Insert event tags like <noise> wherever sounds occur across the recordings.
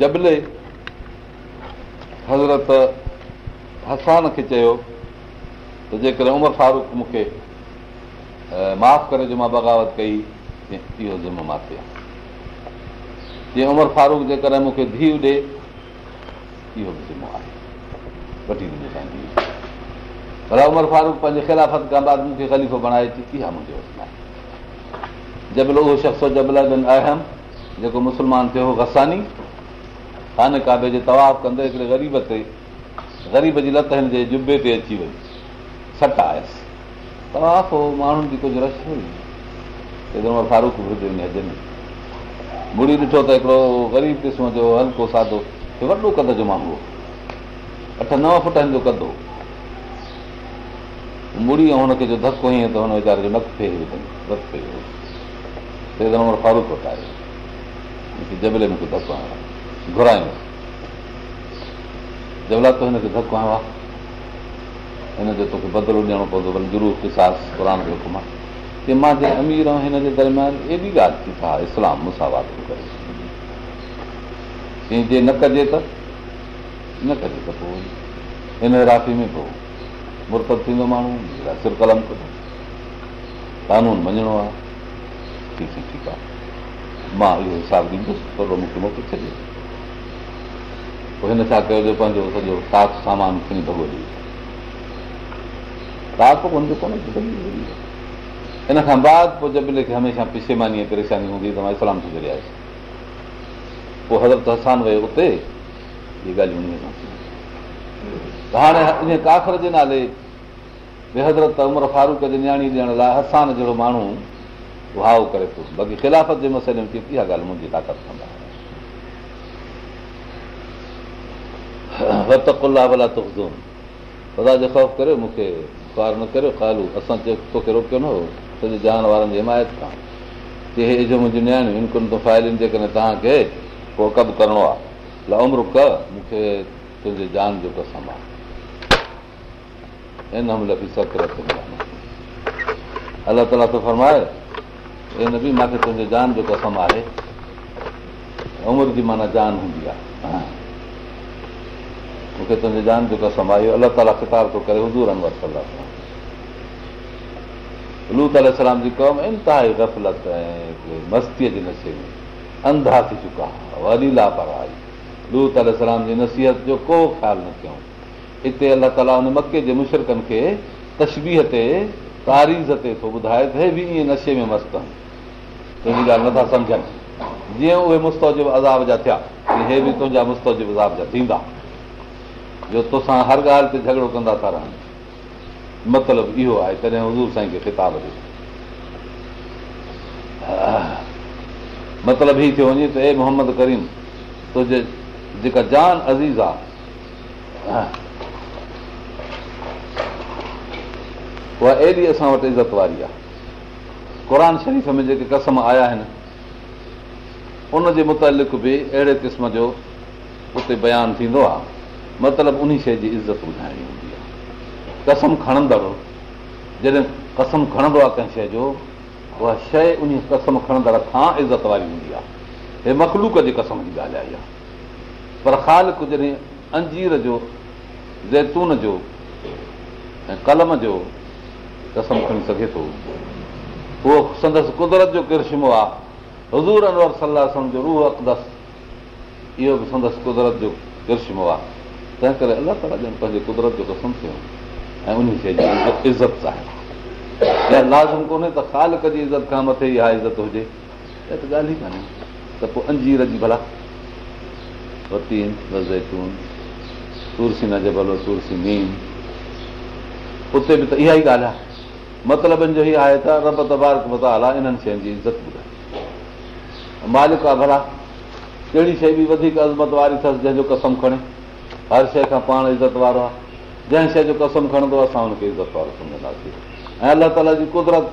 जबले हज़रत हसान खे चयो त जेकॾहिं उमिरि फारूक मूंखे माफ़ु करे जो मां बग़ावत कई इहो मां पियो जीअं उमिरि फारूक जेकॾहिं मूंखे धीउ ॾे इहो बि ज़िमो आहे वठी ॾिनो भला उमिरि फारूक पंहिंजे ख़िलाफ़त खां बाद मूंखे ख़लीफ़ो बणाए थी इहा मुंहिंजे हफ़ आहे जबल उहो शख़्स जबल बि आयमि जेको मुस्लमान थियो हो गसानी खान काबे जे तवाफ कंदे हिकिड़े ग़रीब ते ग़रीब जी लत हिन जे जुबे ते अची वई सट आयसि तवाफ हो माण्हुनि जी कुझु रश हुई हेॾो फारूक हुजे मुड़ी ॾिठो त हिकिड़ो ग़रीब क़िस्म जो हल्को सादो वॾो कद जो माण्हू हो अठ नव फुट हिन जो कंदो मुड़ी ऐं हुनखे जो धको हीअं त हुन वीचारे जो नकु मत फि हेॾो फारूक वटि आयो जबले में धकु आयो घुरायूं जंहिं महिल तो हिनखे धकु धको आहे हिनजो तोखे बदिलो ॾियणो पवंदो भले किसास क़रान जो हुकुम आहे की मां जे अमीर ऐं हिन जे दरम्यान एॾी ॻाल्हि थी त इस्लाम मुसावात करे जे न कजे त न कजे त पोइ हिन इराफ़ी में पोइ मुरतब थींदो माण्हू सिर कलम कंदो कानून मञिणो आहे ठीकु आहे मां इहो हिसाबु ॾींदुसि थोरो मूंखे मोकिले छॾियो पोइ हिन था कयो जो पंहिंजो सॼो काक सामान खणी भॻो ताक कोन इन खां बाद पोइ जब खे हमेशह पिछे मानी परेशानी हूंदी त मां इस्लाम थी जॾहिं पोइ हज़रत हसान वियो उते इहे ॻाल्हियूं त हाणे इन काखर जे नाले बे हज़रत उमिरि फारूक जे नियाणी ॾियण लाइ हसान जहिड़ो माण्हू वाह करे थो बाक़ी ख़िलाफ़त जे मसइले में थी इहा ॻाल्हि मुंहिंजी ताक़त कंदा मूंखे न करियो कालू असांखे रोकियो न हो तुंहिंजे जान वारनि जी हिमायत खां की इहे मुंहिंजी न्याणियूं हिन फाइल जे करे तव्हांखे जान जो कसम आहे अलाह ताला तो फर्माए तुंहिंजे जान जो कसम आहे उमिरि जी माना जान हूंदी आहे मूंखे तुंहिंजे जान जो कसम आहे इहो अलाह ताला ख़िताब थो करे हज़ूर अनवर सलाह वटि कंदा लूताम जी क़ौम गफ़लत ऐं मस्तीअ जे नशे में अंधा थी चुका वॾी लाभ लूताल जी नसीहत जो को ख़्यालु न कयूं हिते अलाह ताला हुन मके जे मुशरकनि खे तशबीह ते तारीज़ ते थो ॿुधाए त हे बि ईअं नशे में मस्तु आहिनि तुंहिंजी ॻाल्हि नथा सम्झनि जीअं उहे मुस्तौजिब अज़ाब जा थिया हे बि तुंहिंजा मुस्तौजिब अज़ाब जा थींदा जो तोसां हर ॻाल्हि ते झगड़ो कंदा था रहनि मतिलबु इहो आहे तॾहिं हज़ूर साईं खे किताब ॾियो मतिलबु हीउ थियो वञे त हे मोहम्मद करीम तुंहिंजे जेका जान अज़ीज़ आहे उहा एॾी असां वटि इज़त वारी आहे क़ुर शरीफ़ में जेके कसम आया आहिनि उनजे मुतालिक़ बि अहिड़े क़िस्म जो उते बयानु थींदो आहे मतिलबु उन शइ जी इज़त ॿुधाइणी हूंदी आहे कसम खणंदड़ जॾहिं कसम खणंदो आहे कंहिं शइ जो उहा शइ उन कसम खणंदड़ खां इज़त वारी हूंदी आहे हे मखलूक जे कसम जी ॻाल्हि आई आहे पर ख़ाल जॾहिं अंजीर जो ज़ैतून जो ऐं कलम जो कसम खणी सघे थो उहो संदसि कुदरत जो करिश्मो आहे हज़ूर अनवर सलाह जो अकदस इहो बि संदसि कुदरत जो करिशिमो आहे तंहिं करे अलाह ताला ॼण पंहिंजे कुदरत जो कसम थियो ऐं उन शइ जी इज़त आहे या लाज़िम कोन्हे त ख़ालक जी इज़त खां मथे इहा इज़त हुजे इहा त ॻाल्हि ई कान्हे त पोइ अंजीर जी भला वतीन तुरसी न जे भलो तुरसी मीन उते बि त इहा ई ॻाल्हि आहे मतिलबनि जो ई आहे त रब तबारक मताला इन्हनि शयुनि जी इज़त ॿुधाए मालिक आहे भला कहिड़ी शइ बि वधीक अज़मत वारी अथसि जंहिंजो कसम खणे हर शइ खां पाण इज़त वारो आहे जंहिं शइ जो कसम खणंदो असां हुनखे इज़त वारो सम्झंदासीं ऐं अलाह ताला जी कुदरत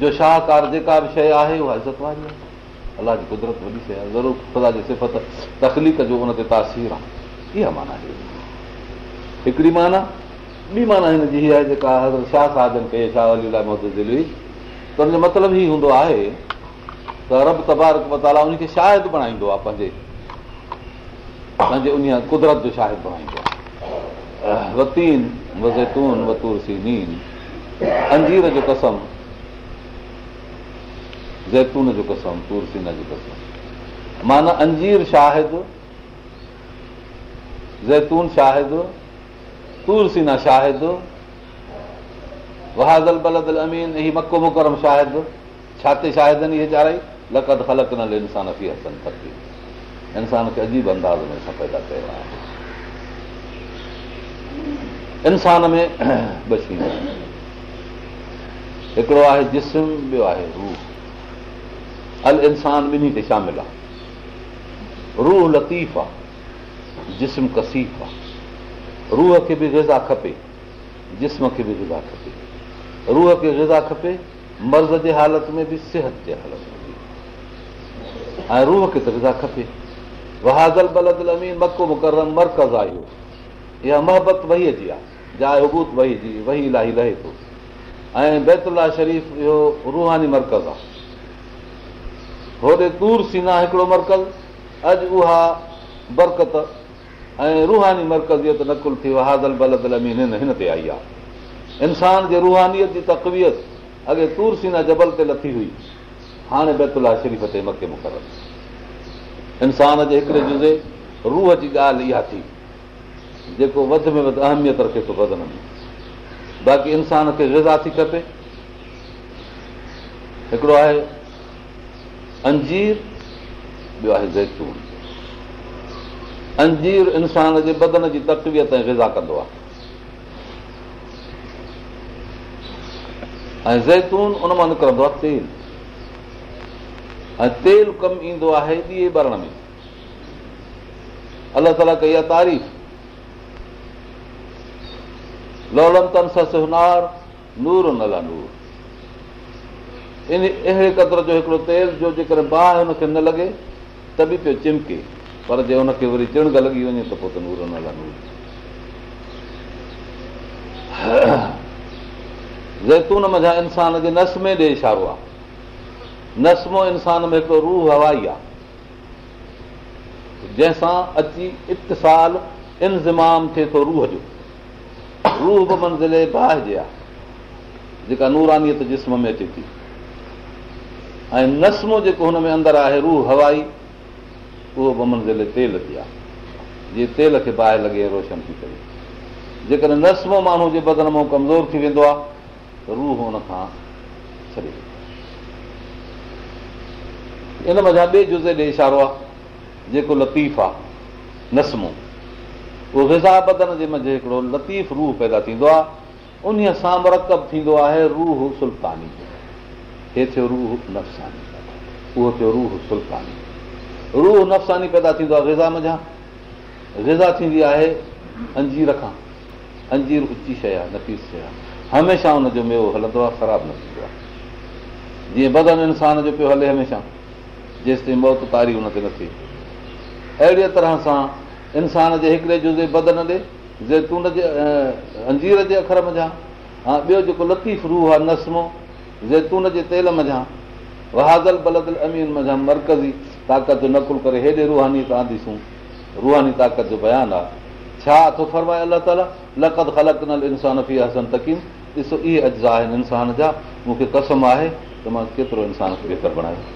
जो शाहकार जेका बि शइ आहे उहा इज़त वारी आहे अलाह जी कुदरत वॾी शइ आहे ज़रूरु ख़ुदा जी सिफ़त तकलीफ़ जो हुन ते तासीर आहे इहा माना हिकिड़ी माना ॿी माना हिन जी आहे जेका हज़रत शाह कई शाह अली लाइ त हुनजो मतिलबु ई हूंदो आहे त रब तबारक मताला हुनखे शायदि बणाईंदो आहे पंहिंजे पंहिंजे उन कुदरत जो शाहिद बणाईंदो आहे वतीन वतूर सीनीन अंजीर जो कसम ज़ैतून जो कसम तूरसीना जो कसम माना अंजीर शाहिद ज़ैतून शाहिद तूर शाहिद वहाज़ल बलदल अमीन ही मको मुकरम शाहिद छा ते चाराई लकद ख़लक न इंसान फी हसन इंसान खे अजीब अंदाज़ में असां पैदा कयो आहे इंसान में ॿ शयूं आहिनि हिकिड़ो आहे जिस्म ॿियो आहे रूह अल इंसान ॿिन्ही ते शामिल आहे रूह लतीफ़ आहे जिस्म कसीफ़ आहे रूह खे बि ग़ज़ा खपे जिस्म खे बि ग़ज़ा खपे रूह खे ग़ज़ा खपे मर्ज़ जे हालति में बि सिहत जे हालत में बि ऐं रूह खे त ग़ज़ा खपे वहाज़ल बलद अमीन मको मुक़रम मर्कज़ आहे इहो इहा मोहबत वहीअ जी आहे जाए हुबूत वही जी वही इलाही लहे थो ऐं बैतुला शरीफ़ इहो रूहानी मर्कज़ आहे होॾे तूर सीना हिकिड़ो मर्कज़ अॼु उहा बरकत ऐं रूहानी मर्कज़ नकुल थी वहाज़ल बलद अमीन हिन हिन ते आई आहे इंसान जे रूहानीअ जी तकवियत अॻे तूर सीना जबल ते लथी हुई हाणे बैतुला शरीफ़ ते मके मुक़ररु इंसान जे हिकिड़े जुज़े रूह जी ॻाल्हि इहा थी जेको वधि में वधि अहमियत रखे थो बदन में बाक़ी इंसान खे ज़िज़ा थी खपे हिकिड़ो आहे अंजीर ॿियो आहे ज़ैतून अंजीर इंसान जे बदन जी तकवीअ ताईं रिज़ा कंदो आहे ऐं ज़ैतून उन मां निकिरंदो आहे तेल ऐं तेल कमु ईंदो आहे ॾींहं ॿरण में अलाह ताला कई आहे तारीफ़ लौलमतन सां सुनार नूर न नूर इन अहिड़े क़दुरु जो हिकिड़ो तेल जो जेकर बाहि हुनखे न लॻे त बि पियो चिमके पर जे हुनखे वरी चिणग लॻी वञे त पोइ त नूर न नूर ज़ैतून मा इंसान जे नस में ॾे इशारो आहे नस्मो इंसान में हिकिड़ो रूह हवाई आहे जंहिंसां अची इतसाल इंज़माम थिए थो रूह जो रूह बि ज़िले बाहि जे आहे जेका नूरानीअ जिस्म में अचे थी ऐं नस्मो जेको हुन में अंदरि आहे रूह हवाई उहो बि ज़िले तेल जी आहे जीअं तेल खे बाहि लॻे रोशन थी करे जेकॾहिं नस्मो माण्हू जे बदन मां कमज़ोर थी वेंदो आहे त रूह हुनखां छॾे वेंदो इन मज़ा ॿिए जुज़े ॾे इशारो आहे जेको लतीफ़ आहे नसमो उहो गिज़ा बदन जे मंझि हिकिड़ो लतीफ़ रूह पैदा थींदो आहे उन सां मुरकब थींदो आहे रूह सुल्तानी हे थियो रूह नफ़सानी उहो थियो रूह सुल्तानी रूह नफ़सानी पैदा थींदो आहे गिज़ा मझां गिज़ा थींदी आहे अंजीर खां अंजीर उची शइ आहे नफ़ीस शइ आहे हमेशह हुनजो मेवो हलंदो आहे ख़राबु न थींदो आहे जीअं बदन इंसान जो पियो हले हमेशह जेसि ताईं मौत तारी हुन ते न थी अहिड़ीअ तरह सां इंसान जे हिकिड़े जुज़े बदन ॾे ज़ैतून जे अंजीर जे अखर मझां हा ॿियो जेको लतीफ़ रूह आहे नस्मो ज़ेतून जे तेल मझां वहाज़ल बलदल अमीन मझां मर्कज़ी ताक़त जो नकुल करे हेॾे रुहानी तव्हां ॾिसूं रूहानी ताक़त जो बयानु आहे छा थो फरमाए अलाह ताला लकत ख़लक नल इंसान फी हसन तकीम ॾिसो इहे अजा आहिनि इंसान जा मूंखे कसम आहे त मां केतिरो इंसान खे बेकर बणाया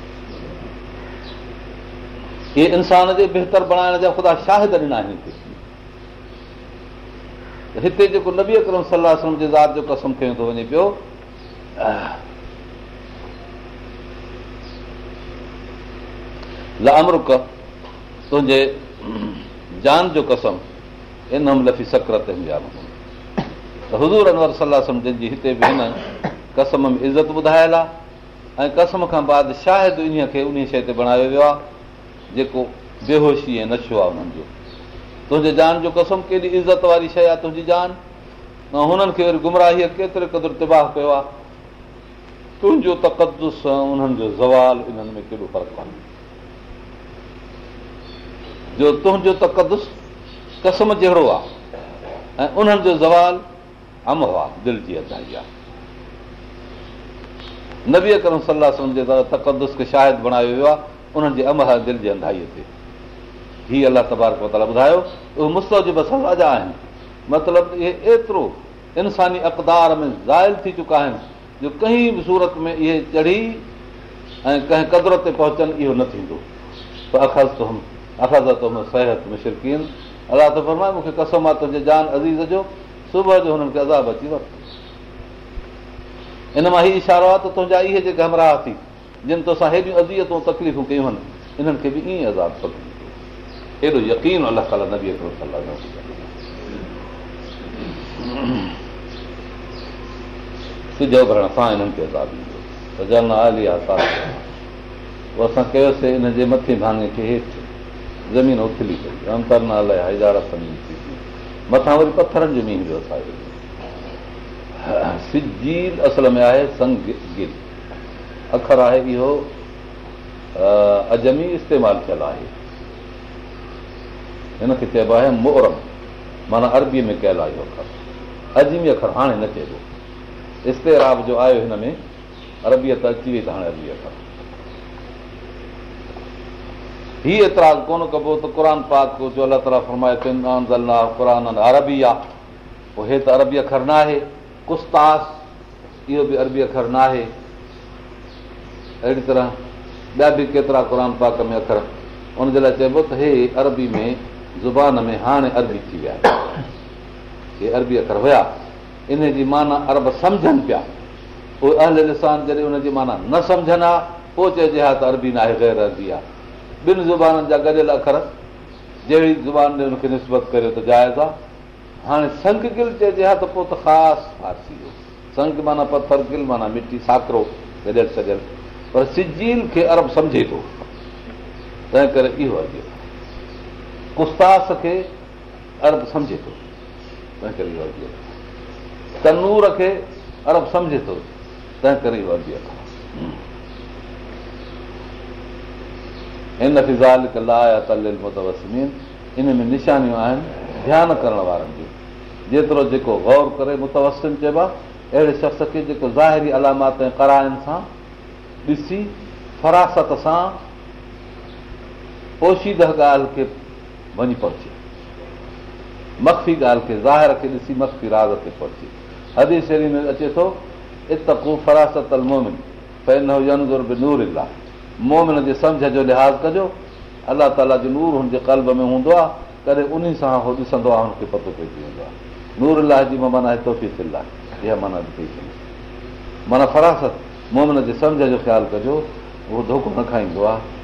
इहे इंसान जे बहितर बणाइण जा ख़ुदा शाहिद ॾिना आहिनि त हिते जेको नबी अकरम सलाह जे ज़ात जो कसम खयो थो वञे पियो लमरूक तुंहिंजे जान जो कसम इन लफ़ी सकरत हूंदा त हज़ूर अनवर सलाह सम जंहिंजी हिते बि हिन कसम में इज़त ॿुधायल आहे ऐं कसम खां बाद शायदि शाहिद खे उन शइ ते बणायो वियो आहे जेको बेहोशी ऐं नशो आहे उन्हनि जो तुंहिंजे जान जो कसम केॾी इज़त वारी शइ आहे तुंहिंजी जान ऐं हुननि खे वरी गुमराहीअ केतिरे क़दुरु तिबाह कयो आहे तुंहिंजो तक़दुस उन्हनि जो ज़वाल इन्हनि में केॾो फ़र्क़ु आहे जो तुंहिंजो तक़दुस कसम जहिड़ो आहे ऐं उन्हनि जो ज़वाल अम आहे दिलि जी अदाई आहे नबी अकरम सलाह सां तक़दुस खे शायदि बणायो वियो आहे उन्हनि जे अम दिलि जे अंधाईअ ते हीअ अलाह तबारक मतिलबु ॿुधायो उहे जे सां अॼु आहिनि मतिलबु इहे एतिरो इंसानी अक़दार में ज़ाइल थी चुका आहिनि जो कंहिं बि सूरत में इहे चढ़ी ऐं कंहिं क़दुर ते पहुचनि इहो न थींदो त अखज़ तुम अखज़ तुम सिहत में शिरकीन अलाह त फरमाए मूंखे कसम आहे तुंहिंजे जान अज़ीज़ जो सुबुह जो हुननि खे अज़ाब अची वरितो इन मां ई इशारो आहे त तुंहिंजा इहे जेके हमराह थी जिन त असां हेॾियूं अज़ीतूं तकलीफ़ूं कयूं आहिनि इन्हनि खे बि ईअं आज़ादु कंदो हेॾो यकीन अलाह ताला न न बीह करो सलाह भरण सां हिननि खे आज़ादु ॾींदो असां कयोसीं हिन जे मथे भाङे खे हेठि ज़मीन उथली पई अंतर न अलाए मथां वरी पथरनि जो मींहुं वियो असांजो सिजी असल में आहे संग अख़र आहे इहो अजमी इस्तेमालु कयल आहे हिनखे चइबो आहे मोरम माना अरबीअ में कयलु आहे इहो अख़र अजमी अख़र हाणे न चइबो इस्तेराब जो आयो हिन में अरबियत अची वई त हाणे अरबी अखर हीउ एतिरा कोन कबो त क़रान पात जो अलाह ताला फरमाए क़रान अरबी आहे पोइ हे त अरबी अख़र न आहे कुस्ताश इहो बि अरबी अख़र न आहे अहिड़ी तरह ॿिया बि केतिरा क़ुर पाक में अखर उनजे लाइ चइबो त हे अरबी में ज़ुबान में हाणे अरबी थी विया हे अरबी अखर हुया इन जी माना अरब सम्झनि पिया उहे अहल इंसान जॾहिं उनजी माना न सम्झनि हा पोइ चइजे हा त अरबी न आहे गैर अरबी आहे ॿिनि ज़ुबाननि जा गॾियल अखर जहिड़ी ज़ुबान हुनखे निस्बत करियो त जाइज़ आहे हाणे संग गिल चइजे हा त पोइ त ख़ासि फारसी हो संग माना पथर गिल माना मिटी साकिरो गॾियल सघनि पर सिजील खे अरब सम्झे थो तंहिं करे इहो अधी कुस्तास खे अरब सम्झे थो तंहिं करे इहो अर्थ तनूर खे अरब सम्झे थो तंहिं करे इहो अॼुकल्ह हिन फिज़ाल फिज़ालिक लाल मुतवसमीन इन में निशानियूं आहिनि ध्यानु करण वारनि जूं जेतिरो जेको गौर करे मुतवस्म चइबो आहे अहिड़े शख़्स खे जेको ज़ाहिरी अलामात ऐं कराइनि सां ॾिसी फरासत सां पोशीद ॻाल्हि खे वञी पहुचे मखफ़ी ॻाल्हि खे ज़ाहिर खे ॾिसी मखफ़ी राज़ ते पहुचे हदी शरी में अचे थो इत बि नूर इलाह मोमिन जे सम्झ जो लिहाज़ कजो अलाह ताला जो नूर हुनजे कल्ब में हूंदो आहे कॾहिं उन सां उहो ॾिसंदो आहे हुनखे पतो पइजी वेंदो आहे नूर अलाह जी मां माना तोफ़ी दिला इहा माना माना फरासत मूं जे सम्झ जो ख़्यालु कजो उहो धोको न खाईंदो आहे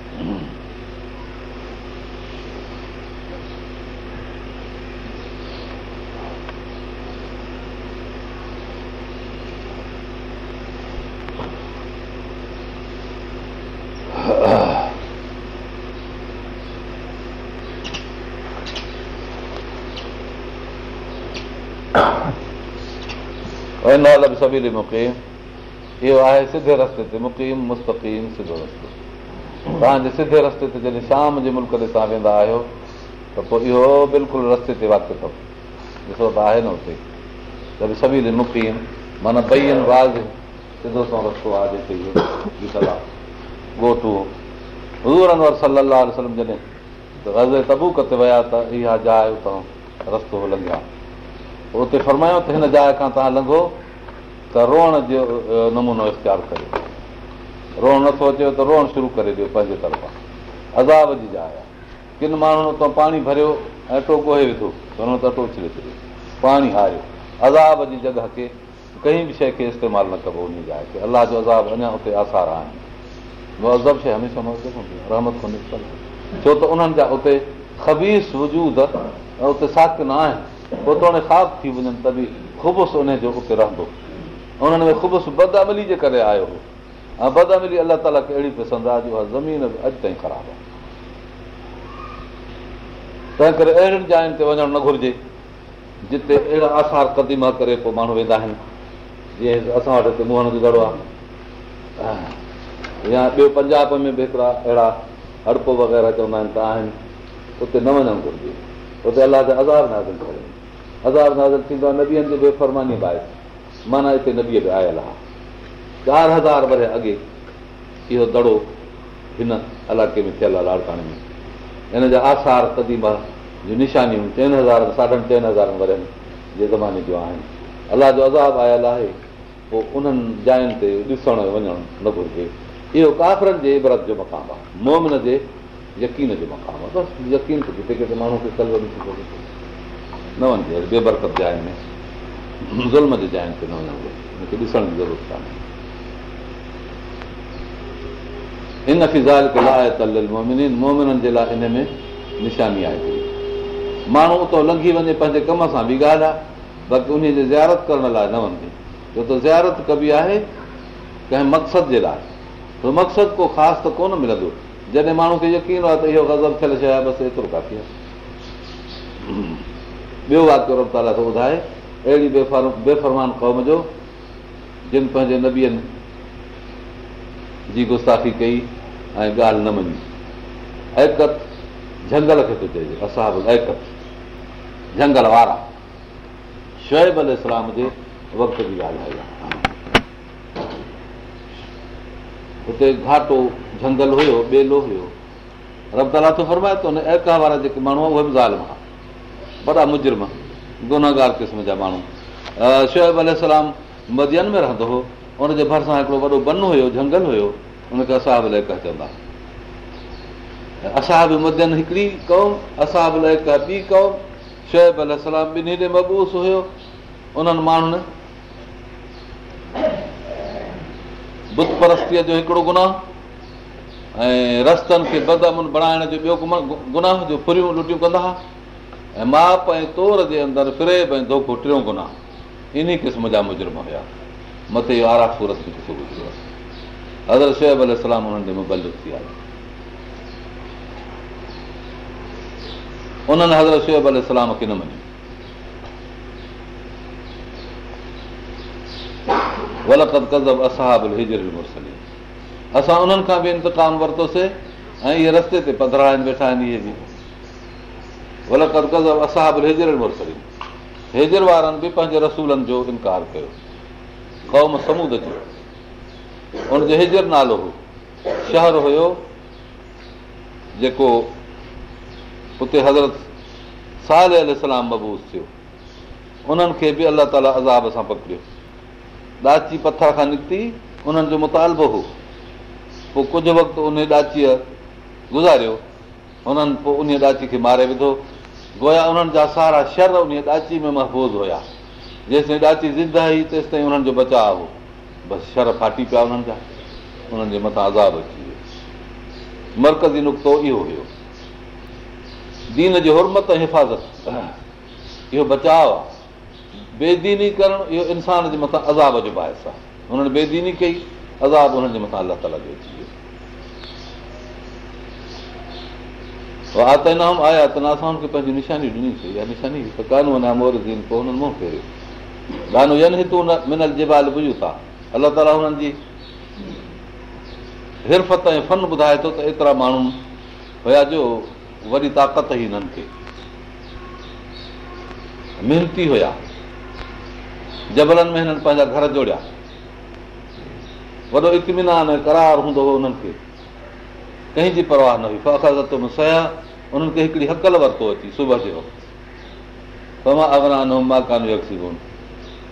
सभी बि सभिनी मूंखे इहो आहे सिधे रस्ते ते मुक़ीम मुस्तक़ीम सिधो रस्तो तव्हांजे सिधे रस्ते ते जॾहिं शाम जे मुल्क ते तव्हां वेंदा आहियो त पोइ इहो बिल्कुलु रस्ते ते वाक ॾिसो त आहे न हुते त बि सभिनी मुक़ीम माना ॿई आहिनि सिधो सां रस्तो आहे इहो हज़ूर अनवर सलाह जॾहिं तबूक ते विया त इहा जाइ उतां रस्तो लंघिया उते फरमायो त हिन जाइ खां तव्हां लंघो त रोअण जो नमूनो इख़्तियार करे रोअण नथो अचेव त रोअण शुरू करे ॾियो पंहिंजे तरफ़ां अज़ाब जी जाइ आहे किन माण्हुनि हुतां पाणी भरियो ऐं अटो ॻोहे विधो हुन त अटो छॾे छॾियो पाणी हारियो अज़ाब जी जॻह खे कंहिं बि शइ खे इस्तेमालु न कबो उन जाइ खे अलाह जो अज़ाब अञा उते आसार आहिनि उहो अज़ब शइ हमेशह रहमत कोन छो त उन्हनि जा उते ख़बीस वजूद उते साथ न आहिनि पोइ हाणे साफ़ थी वञनि त बि ख़ुबूस उनजो उते रहंदो उन्हनि में ख़ुबस बदामिली जे करे आयो हो ऐं बदामिली अलाह ताला खे अहिड़ी पसंदि आहे जो जेका ज़मीन बि अॼु ताईं ख़राबु आहे तंहिं करे अहिड़ियुनि जायुनि ते वञणु न घुरिजे जिते अहिड़ा आसार क़दीमा करे पोइ माण्हू वेंदा आहिनि जीअं असां वटि हिते मोहन गड़ो आहे या ॿियो पंजाब में बि हिकिड़ा अहिड़ा हड़पो वग़ैरह चवंदा आहिनि त आहिनि उते न वञणु घुरिजे उते अलाह जा आज़ार नाज़ करे आज़ार नाज़ थींदो आहे न ॾींहंनि जी बेफ़रमानी बाहि माना हिते नबीअ में आयल आहे चारि हज़ार वर अॻे इहो दड़ो हिन इलाइक़े में थियल आहे लाड़काणे में हिन जा आसार तदीमा जूं निशानियूं चइनि हज़ार साढनि चइनि हज़ारनि वरनि जे ज़माने जूं आहिनि अलाह जो अज़ाब आयल आहे पोइ उन्हनि जायुनि ते ॾिसणु वञणु न घुरिजे इहो काफ़रनि जे इबरत जो मक़ामु आहे मोमिन जे यकीन जो मक़ाम आहे बसि यकीन थो ॾिसे माण्हू खे कलर न वञिजे बेबरकत जाइ में ज़ुल्म जे जाइनि ते न जी ज़रूरत कोन्हे हिन फिज़ालो मोमिननि जे लाइ हिन में निशानी आहे माण्हू उतो लंघी वञे पंहिंजे कम सां बि ॻाल्हि आहे बाक़ी उन जी ज़ियारत करण लाइ न वञे छो त ज़ियारत कबी आहे कंहिं मक़सदु जे लाइ त मक़सदु को ख़ासि त कोन मिलंदो जॾहिं माण्हू खे यकीन आहे त इहो गज़ब थियल शइ आहे बसि एतिरो काफ़ी आहे ॿियो वाक्य रब ताला थो ॿुधाए अहिड़ी बेफ़रमान क़ौम जो जिन पंहिंजे नबीअनि जी गुस्ताखी कई ऐं ॻाल्हि न मञी ऐकत झंगल खे थो चइजे असां बि एकत झंगल वारा अल इस्लाम जे वक़्त जी ॻाल्हि आहे हुते घाटो झंगल हुयो ॿेलो हुयो रबदाना थो फरमाए थो हुन ऐका वारा जेके माण्हू आहे उहे बि ज़ालिम आहे वॾा मुजरिम गुनागार क़िस्म जा माण्हू शोएबलाम मदियन में रहंदो हुओ उनजे भरिसां हिकिड़ो वॾो बन हुयो झंगल हुयो उनखे असाब बि लहका चवंदा असाब मदियन हिकिड़ी क़ौम असाब बि लहक ॿी कौम अलाम ॿिन्ही ॾे मबूस हुयो उन्हनि माण्हुनि बुत परस्तीअ जो हिकिड़ो गुनाह ऐं रस्तनि खे बदमन बणाइण जो ॿियो गुनाह जो फुरियूं लुटियूं कंदा हुआ ऐं माप ऐं तोर जे अंदरि फिरेब ऐं धोखो टियों गुनाह इन क़िस्म जा मुजरिम हुया मथे इहो आरा सूरत बि थी गुज़रियो आहे हज़रत शोबलाम उन्हनि में बल थी आहे उन्हनि हज़रत शाम खे न मञियो वलकत कज़ब असहाब ग़लति असां उन्हनि खां बि इंतकाम वरितोसीं ऐं इहे रस्ते ते पधरा आहिनि वेठा आहिनि इहे बि ग़लत असां बि हेजरनि वरसियूं हेजर वारनि बि पंहिंजे रसूलनि जो इनकार कयो कौम समूद जो हुनजो हेजर नालो हुओ शहरु हुयो जेको उते हज़रत साल साज़लाम मबूस थियो उन्हनि खे बि अलाह ताला अज़ाब सां पकड़ियो ॾाची पथर खां निकिती उन्हनि जो मुतालबो हो पोइ कुझु वक़्तु उन ॾाचीअ गुज़ारियो हुननि पोइ उन ॾाची खे मारे विधो गोया उन्हनि जा सारा शर उन ॾाची में महफ़ूज़ हुया जेसि ताईं ॾाची ज़िंदा हुई तेसि ताईं उन्हनि जो बचाव हो बसि शर फाटी पिया उन्हनि जा उन्हनि जे मथां आज़ाद अची वियो मर्कज़ी नुक़्तो इहो हुयो दीन जी हुरमत ऐं हिफ़ाज़त इहो बचाव आहे बेदीनी करणु इहो इंसान जे मथां अज़ाब जो बाहिस आहे हुननि बेदीनी कई अज़ाब हुननि जे मथां अलाह ताला जो अची वियो त इनाम आया त न असां हुनखे पंहिंजी निशानी ॾिनियूंसीं ॿुधूं था अलाह ताला हुननि जी हिरफत ऐं फन ॿुधाए थो त एतिरा माण्हू हुया जो वॾी ताक़त ई हिननि खे महिनती हुया जबलनि में हिननि पंहिंजा घर जोड़िया वॾो इतमिनान करार हूंदो हुओ हुननि खे कंहिंजी परवाह न हुई फ़ाज़त में सया उन्हनि खे हिकिड़ी हक़ल वरितो अची सुबुह जे वक़्तु तव्हां अवरान माकान व्यकी कोन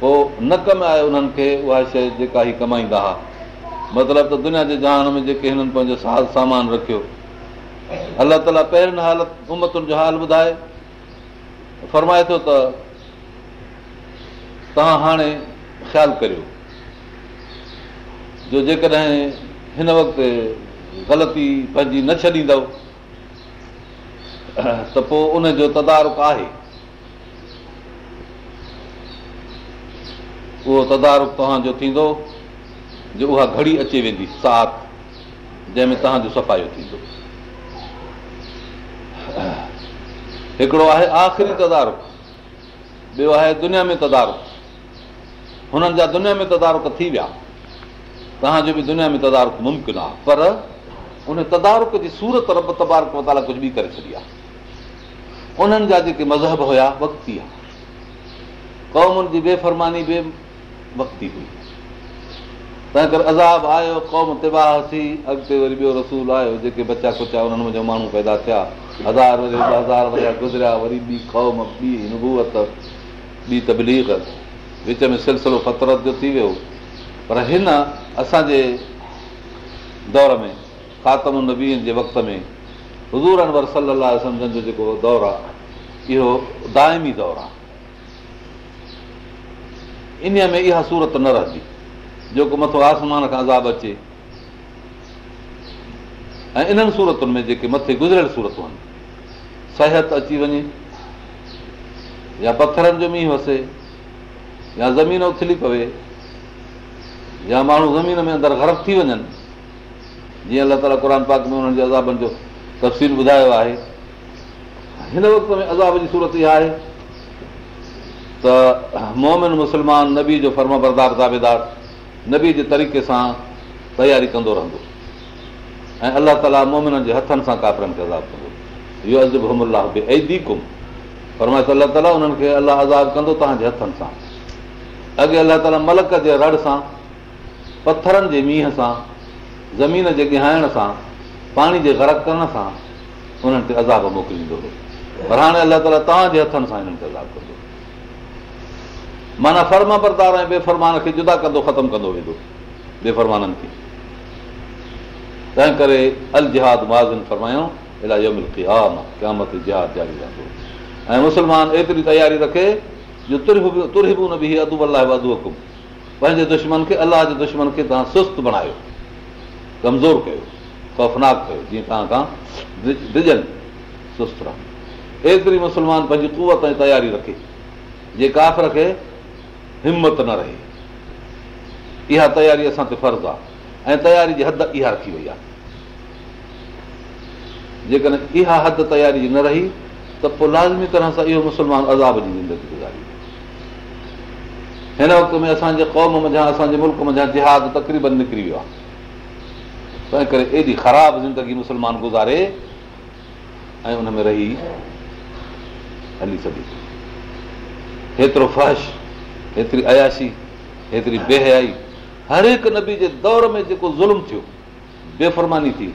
पोइ न आयो उन्हनि खे उहा शइ जेका ही कमाईंदा हुआ मतिलबु त दुनिया जे जहान में जेके हिननि पंहिंजो साथ सामान रखियो अलाह ताला पहिरियुनि हालत उमतुनि जो हाल ॿुधाए फरमाए थो त तव्हां हाणे ख़्यालु करियो जो जेकॾहिं हिन वक़्तु ग़लती पंहिंजी न छॾींदव त पोइ उनजो तदारुक आहे उहो तदारुक तव्हांजो थींदो जो उहा घड़ी अची वेंदी साथ जंहिंमें तव्हांजो सफ़ायो थींदो हिकिड़ो आहे आख़िरी तदारुक ॿियो आहे दुनिया में तदारुक हुननि जा दुनिया में तदारुक थी विया तव्हांजो बि दुनिया में तदारुक मुमकिन आहे पर उन तदारुक जी सूरत रब तबारक मताला कुझु बि करे छॾी आहे उन्हनि जा जेके मज़हब हुया वक़्ती आहे क़ौमुनि जी बेफ़रमानी बे वक़्ती हुई तंहिं करे अज़ाब आयो क़ौम तिबाह थी अॻिते वरी ॿियो रसूल आयो जेके बचा कुचा उन्हनि में माण्हू पैदा थिया हज़ार वरी हज़ार वरिया गुज़रिया वरी ॿी ॿी ॿी क़ौम तबलीग विच में सिलसिलो फतरत जो थी वियो पर हिन असांजे दौर में ख़ातमु न जे वक़्त में हज़ूर अनवर सल सम्झनि जो जेको दौरु आहे इहो दाइमी दौरु आहे इन में इहा सूरत न रहंदी जेको मथो आसमान खां अज़ाब अचे ऐं इन्हनि सूरतुनि में जेके मथे गुज़रियल सूरतूं आहिनि सिहत अची वञे या पथरनि जो मींहुं वसे या ज़मीन उथली पवे या माण्हू ज़मीन में अंदरि गरफ़ थी वञनि जीअं अलाह ताला क़ुर पाक में हुननि जे अज़ाबनि जो तफ़सील ॿुधायो आहे हिन वक़्त में अज़ाब जी सूरत इहा आहे त मोमिन मुस्लमान नबी जो फर्म बरदार ज़ाबेदार नबी जे तरीक़े सां तयारी कंदो रहंदो ऐं अलाह ताला मोमिननि जे हथनि सां कातिरनि खे अज़ाब कंदो इहो अजा बि क़ुम फरमाए त अलाह ताला उन्हनि खे अलाह आज़ाब कंदो तव्हांजे हथनि सां अॻे अलाह ताला मलक जे रड़ सां पथरनि जे मींहं सां ज़मीन जे ॻाइण सां पाणी जे ग़रक करण सां उन्हनि ते अज़ाब मोकिलींदो हो पर हाणे अलाह ताला तव्हांजे हथनि सां हिननि खे अज़ाब कंदो माना फर्मा बरदार ऐं बेफ़रमान खे जुदा कंदो ख़तमु कंदो वेंदो बेफ़रमाननि खे तंहिं करे अल जिहाद माज़न फर्मायूं ऐं मुस्लमान एतिरी तयारी रखे जो तुर्ब न बि अधू अलाए अधू हुकुम पंहिंजे दुश्मन खे अलाह जे दुश्मन खे तव्हां सुस्तु बणायो कमज़ोरु कयो ख़ौफ़नाक कयो जीअं तव्हां खां डिॼनि सुस्त रहनि एतिरी मुस्लमान पंहिंजी कुवत ऐं तयारी रखे जे काफ़ रखे हिमत न रहे इहा तयारी असां ते फ़र्ज़ु आहे ऐं तयारी जी हद इहा रखी वई आहे जेकॾहिं इहा हद तयारी जी न रही त पोइ लाज़मी तरह सां इहो मुस्लमान अज़ाब जी ज़िंदगी गुज़ारी हिन वक़्त में असांजे क़ौम जा असांजे मुल्क मां जिहाद तक़रीबन निकिरी वियो आहे तंहिं करे एॾी ख़राबु ज़िंदगी मुस्लमान गुज़ारे ऐं उन में रही हली सघे हेतिरो फ़हश हेतिरी अयाशी हेतिरी बेहयाई हर हिकु नबी जे दौर में जेको ज़ुल्म थियो बेफ़रमानी थी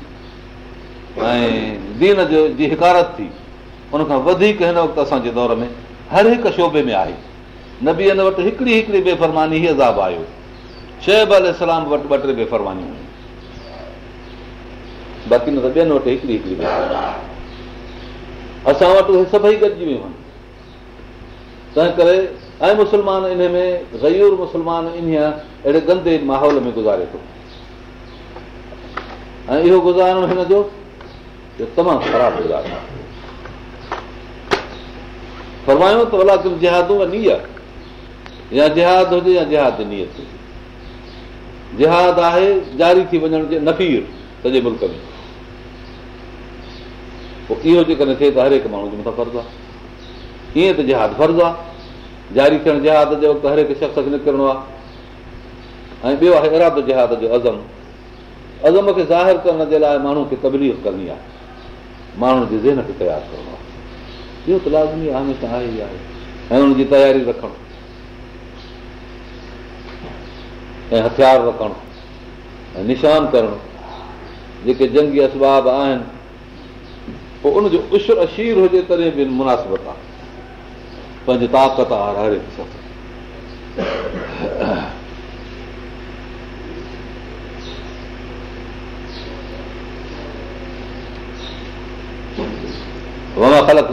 ऐं दीन जो जी हिकारत थी उनखां वधीक हिन वक़्तु असांजे दौर में हर हिकु शोबे में आहे नबीअ वटि हिकिड़ी हिकिड़ी बेफ़रमानी हीअ अज़ाबु आयो शइब अल वटि ॿ टे बेफ़रमानियूं बाक़ी न त ॿियनि वटि हिकिड़ी हिकिड़ी असां वटि उहे सभई गॾिजी वियूं आहिनि तंहिं करे ऐं मुस्लमान इन में ज़यूर मुस्लमान इन अहिड़े गंदे माहौल में गुज़ारे थो ऐं इहो गुज़ारणु हिन जो तमामु ख़राबु गुज़ारो आहे या जिहाद हुजे या जेहाद नी जिहाद आहे जारी थी वञण जे नफ़ीर सॼे मुल्क में पोइ इहो जेकॾहिं थिए त हर हिकु माण्हू जे मथां फ़र्ज़ु आहे ईअं त जिहाद फ़र्ज़ु आहे जारी थियणु जिहाद जे वक़्तु हर हिकु शख़्स खे निकिरणो आहे ऐं ॿियो आहे अहिड़ा त जहाद जो अज़म अज़म खे ज़ाहिर करण जे लाइ माण्हू खे तबलीफ़ करणी आहे माण्हुनि जे ज़हन खे तयारु करिणो आहे इहो त लाज़मी आहे हमेशह आहे ई आहे ऐं हुनजी तयारी रखणु ऐं हथियार रखणु ऐं निशान करणु जेके जंगी असबाब आहिनि पोइ उनजो उशर अशीर हुजे तॾहिं बि मुनासिबत आहे पंहिंजे ताक़त आहे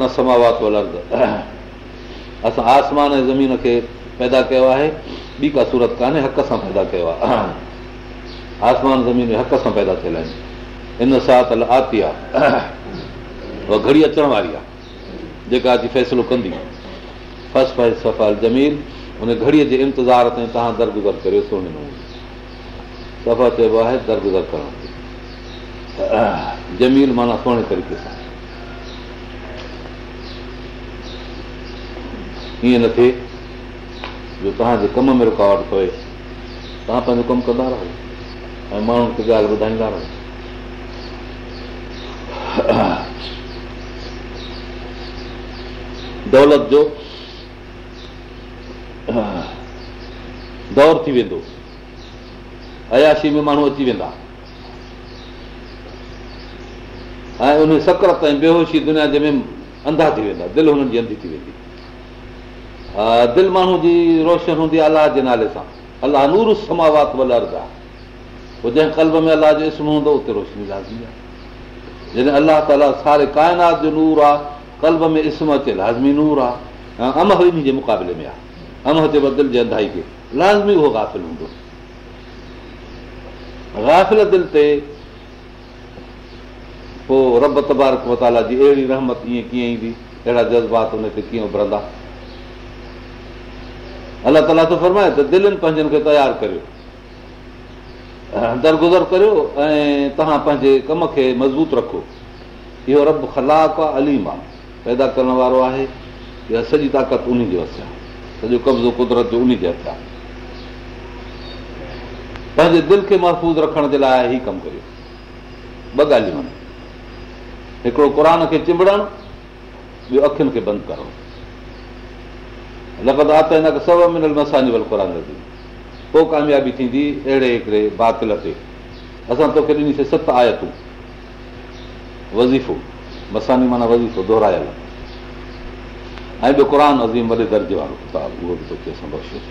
न समावात लॻ असां आसमान ऐं ज़मीन खे पैदा कयो आहे ॿी का सूरत कान्हे हक़ सां पैदा कयो आहे आसमान ज़मीन हक़ सां पैदा थियल आहिनि हिन आती आहे उहा घड़ी अचण वारी आहे जेका अॼु फ़ैसिलो कंदी फस फ फमीन उन घड़ीअ जे इंतज़ार ते तव्हां दरगुज़र करियो करे नमूने सफ़ा चइबो आहे दरगुज़र करण ज़मीन माना सुहिणे तरीक़े सां ईअं न थिए जो तव्हांजे कम में रुकावट पए तव्हां पंहिंजो कमु कंदा रहो ऐं माण्हुनि खे ॻाल्हि ॿुधाईंदा रहो दौलत जो दौरु थी वेंदो अयाशी में माण्हू अची वेंदा ऐं उन सकरत ऐं बेहोशी दुनिया जंहिंमें अंधा थी वेंदा दिलि हुननि जी अंधी थी वेंदी हा दिलि माण्हू जी रोशन हूंदी आहे अलाह जे नाले सां अलाह नूर समावात वल अर्ज़ आहे पोइ जंहिं कल्ब में अलाह जो इस्म हूंदो उते रोशनी लाज़मी आहे जॾहिं अलाह ताला सारे काइनात जो नूर आहे कल्ब में इस्म अचे लाज़मी नूर आहे जे मुक़ाबले में आहे अमे बदिल जे अंधाई खे लाज़मी उहो गाफ़िल हूंदो गाफ़िल दिल ते पोइ रब तबारक मताला जी अहिड़ी रहमत ईअं कीअं ईंदी अहिड़ा जज़्बात हुन ते कीअं उभरंदा अलाह ताला त फरमाए त दिलनि पंहिंजनि खे तयारु करियो दरगुज़र करियो ऐं तव्हां पंहिंजे कम खे मज़बूत रखो इहो रब ख़लाक आहे अलीम आहे पैदा करण वारो आहे या सॼी ताक़त उन जे हथि आहे सॼो कब्ज़ो कुदरत जो उन जे हथ आहे पंहिंजे दिलि खे महफ़ूज़ रखण जे लाइ ई कमु करियो ॿ ॻाल्हियूं आहिनि हिकिड़ो क़ुर खे चिंबड़णु ॿियो अखियुनि खे बंदि करणु लॻंदो आहे त हिन सौ महीननि में असांजे वल क़ुर थी पोइ कामयाबी थींदी अहिड़े हिकिड़े बातिल ते असां तोखे ॾिनीसीं सत आयतूं वज़ीफ़ो असांजी माना वरी थो दोहिरायल ऐं ॿियो क़ुर अज़ीम वॾे दर्जे वारो किताब उहो बि तोखे असां बख़्शियो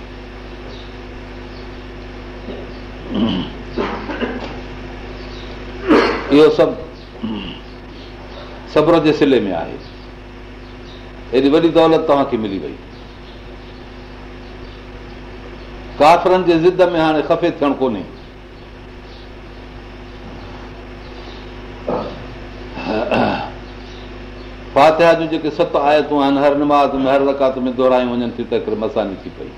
इहो सभु सब्र जे सिले में आहे एॾी वॾी दौलत तव्हांखे मिली वई काफ़रनि जे ज़िद में हाणे खफ़े थियणु कोन्हे फातिह जूं जेके सत आयतूं आहिनि हर निमाज़ में हर रकात में दोहिरायूं वञनि थियूं त हिकिड़े मसानी थी पई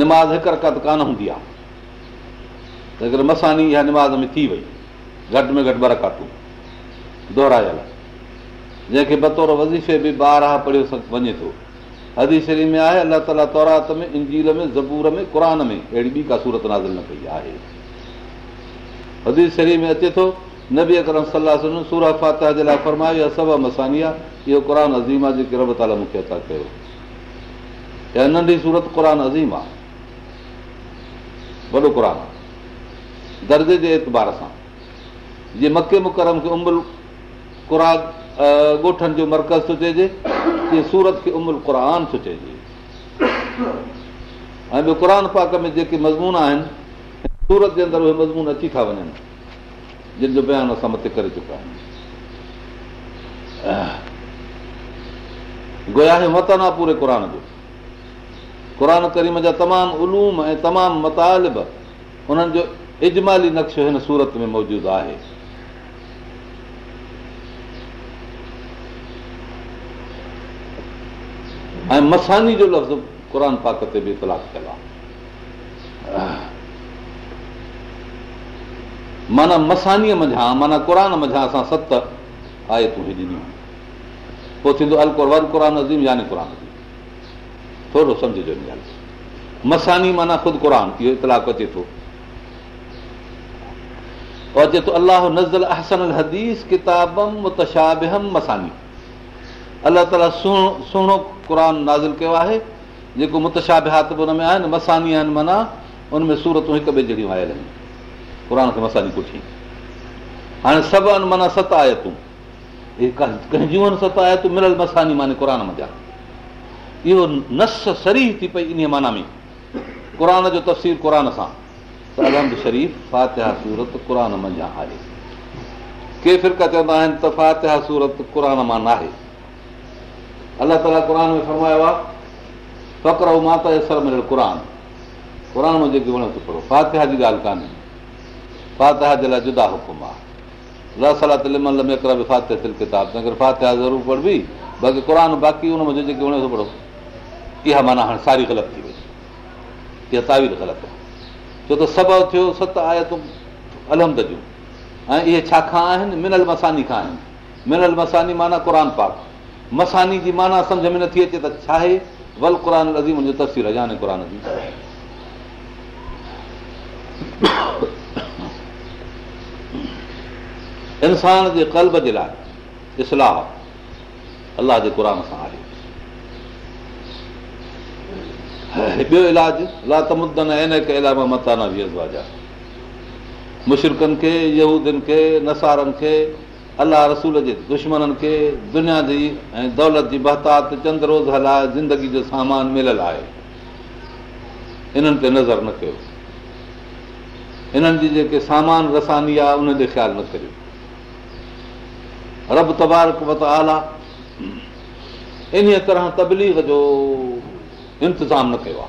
निमाज़ हिकु रकात कान हूंदी आहे त हिकिड़े मसानी इहा निमाज़ में थी वई घटि में घटि ॿ रकातूं दोहिरायल जंहिंखे बतौर वज़ीफ़े बि ॿारु पढ़ियो वञे थो हदी शरी में आहे अलाह ताला तौरात में इंजील में ज़बूर में क़ुर में अहिड़ी ॿी का सूरत नाज़ न कई आहे हदी शरीर में अचे थो न बि अ करम सलाह सूरा फात जे लाइ फरमायो सभु मसानी आहे इहो क़रानु अज़ीम आहे जेके रब ताला मूंखे असां चयो या नंढी सूरत क़रान अज़ीम आहे वॾो क़रान आहे दर्जे जे एतबार सां जीअं मके मुकरम खे उमुल क़रा ॻोठनि जो मर्कज़ सोचेजे जीअं सूरत खे उमुल क़ुरान सोचेजे ऐं ॿियो क़रान फाक में जेके मज़मून आहिनि सूरत जे अंदरि उहे मज़मून अची था वञनि जिन जो बयान असां मथे करे चुका आहियूं गोया वतन आहे पूरे क़ुर जो क़ुर करीम जा तमामु उलूम ऐं तमामु मतालिब उन्हनि जो इजमाली नक्शो हिन सूरत में मौजूदु आहे ऐं मसानी जो लफ़्ज़ क़ुर पाक ते बि इतलाक थियल आहे माना मसानीअ मझां माना क़ुर मझां असां सत आयतूं ॾिनियूं पोइ थींदो अलीम यानी क़ुर या क़ुर थोरो सम्झ जो मसानी माना ख़ुदि क़ुर इहो इतलाक अचे थो अचे थो अलाह नज़ल अलाहन हदीस किताबम मुतम मसानी अलाह ताला सुहिणो सुहिणो क़ुर नाज़िल कयो आहे जेको मुतशाबिहात बि हुन में आहिनि मसानी आहिनि माना उनमें सूरतूं हिक ॿिए जहिड़ियूं आयल आहिनि क़ुर खे मसानी पुछी हाणे सभु आहिनि माना सत आयतूं कंहिंजूं आहिनि सत आयतूं मिलियल मसानी माने क़ुर क़ुराना इहो नस सरी थी पई इन माना में क़ुर जो तफ़सीर क़ुर सां शरीफ़ फ़ातिहा सूरत क़ुर मञा आहे के फ़िरका चवंदा आहिनि त फातिहा सूरत क़ुर क़ुरान नाहे अलाह ताला क़ुर में फरमायो आहे फ़ख्रु माता जे सर मिलियलु क़ुर में जेके वणे थो पढ़ो फातिहा जी ॻाल्हि कान्हे फातिहा जे लाइ जुदा हुकुम आहे ला सला फातफ़ फातिह ज़रूरु पढ़बी बाक़ी क़ुर बाक़ी उन जेके वणे थो पढ़ो इहा माना हाणे सारी ग़लति थी वई इहा तावीर ग़लति आहे छो त सबब थियो सत आया त अलहद जो ऐं इहे छा खां आहिनि मिनल मसानी खां आहिनि मिनल मसानी माना क़ुर पाक मसानी जी माना सम्झ में नथी अचे त छा आहे वल क़ुर अज़ीम जो तफ़सीर आहे याने क़ुर इंसान जे कल्ब जे लाइ इस्लाह अलाह जे क़ुर सां आहे ॿियो इलाजु लातन ऐं इलाज मां मताना बीहंदो आहे छा मुशरकनि खे यूदियुनि खे नसारनि खे अलाह रसूल जे दुश्मननि खे दुनिया जी ऐं दौलत जी बहतात चंद रोज़ हलाए ज़िंदगी जो सामान मिलियलु आहे इन्हनि ते नज़र न कयो इन्हनि जी जेके सामान रसानी आहे उन ते ख़्यालु न करियो रब तबारक मत आल इन तरह तबलीग जो इंतज़ाम न कयो आहे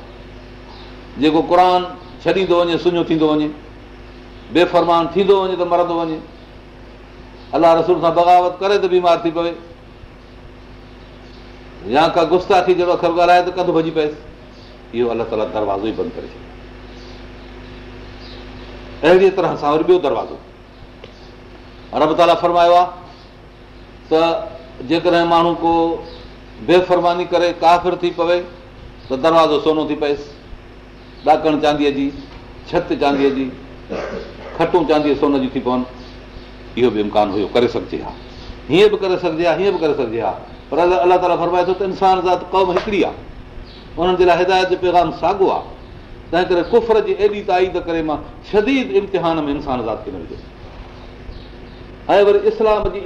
जेको क़ुर छॾींदो वञे सुञो थींदो वञे बेफ़रमान थींदो वञे त मरंदो वञे अलाह रसूल सां बग़ावत करे त बीमार थी पवे या का गुसाखी जहिड़ो अखर ॻाल्हाए त कंधु भॼी पएसि इहो अलाह ताला दरवाज़ो ई बंदि करे छॾियो अहिड़ीअ तरह सां वरी ॿियो दरवाज़ो रब ताला फरमायो आहे त जेकॾहिं माण्हू को बेफ़रमानी करे काफ़िर थी पवे त दरवाज़ो सोनो थी पएसि ॾाकण चांदीअ जी छत चांदीअ जी खटूं चांदीअ सोन जी थी पवनि इहो बि इम्कान हुयो करे सघिजे हा हीअं बि करे सघिजे हा हीअं बि करे सघिजे हा पर अगरि अलाह ताला फरमाए थो त इंसान ज़ात क़ौम हिकिड़ी आहे उन्हनि जे लाइ हिदायत जो पैगाम साॻियो आहे तंहिं करे कुफर जी एॾी ताईद करे मां शदीद इम्तिहान में इंसान ज़ात खे मिलिजे ऐं वरी इस्लाम जी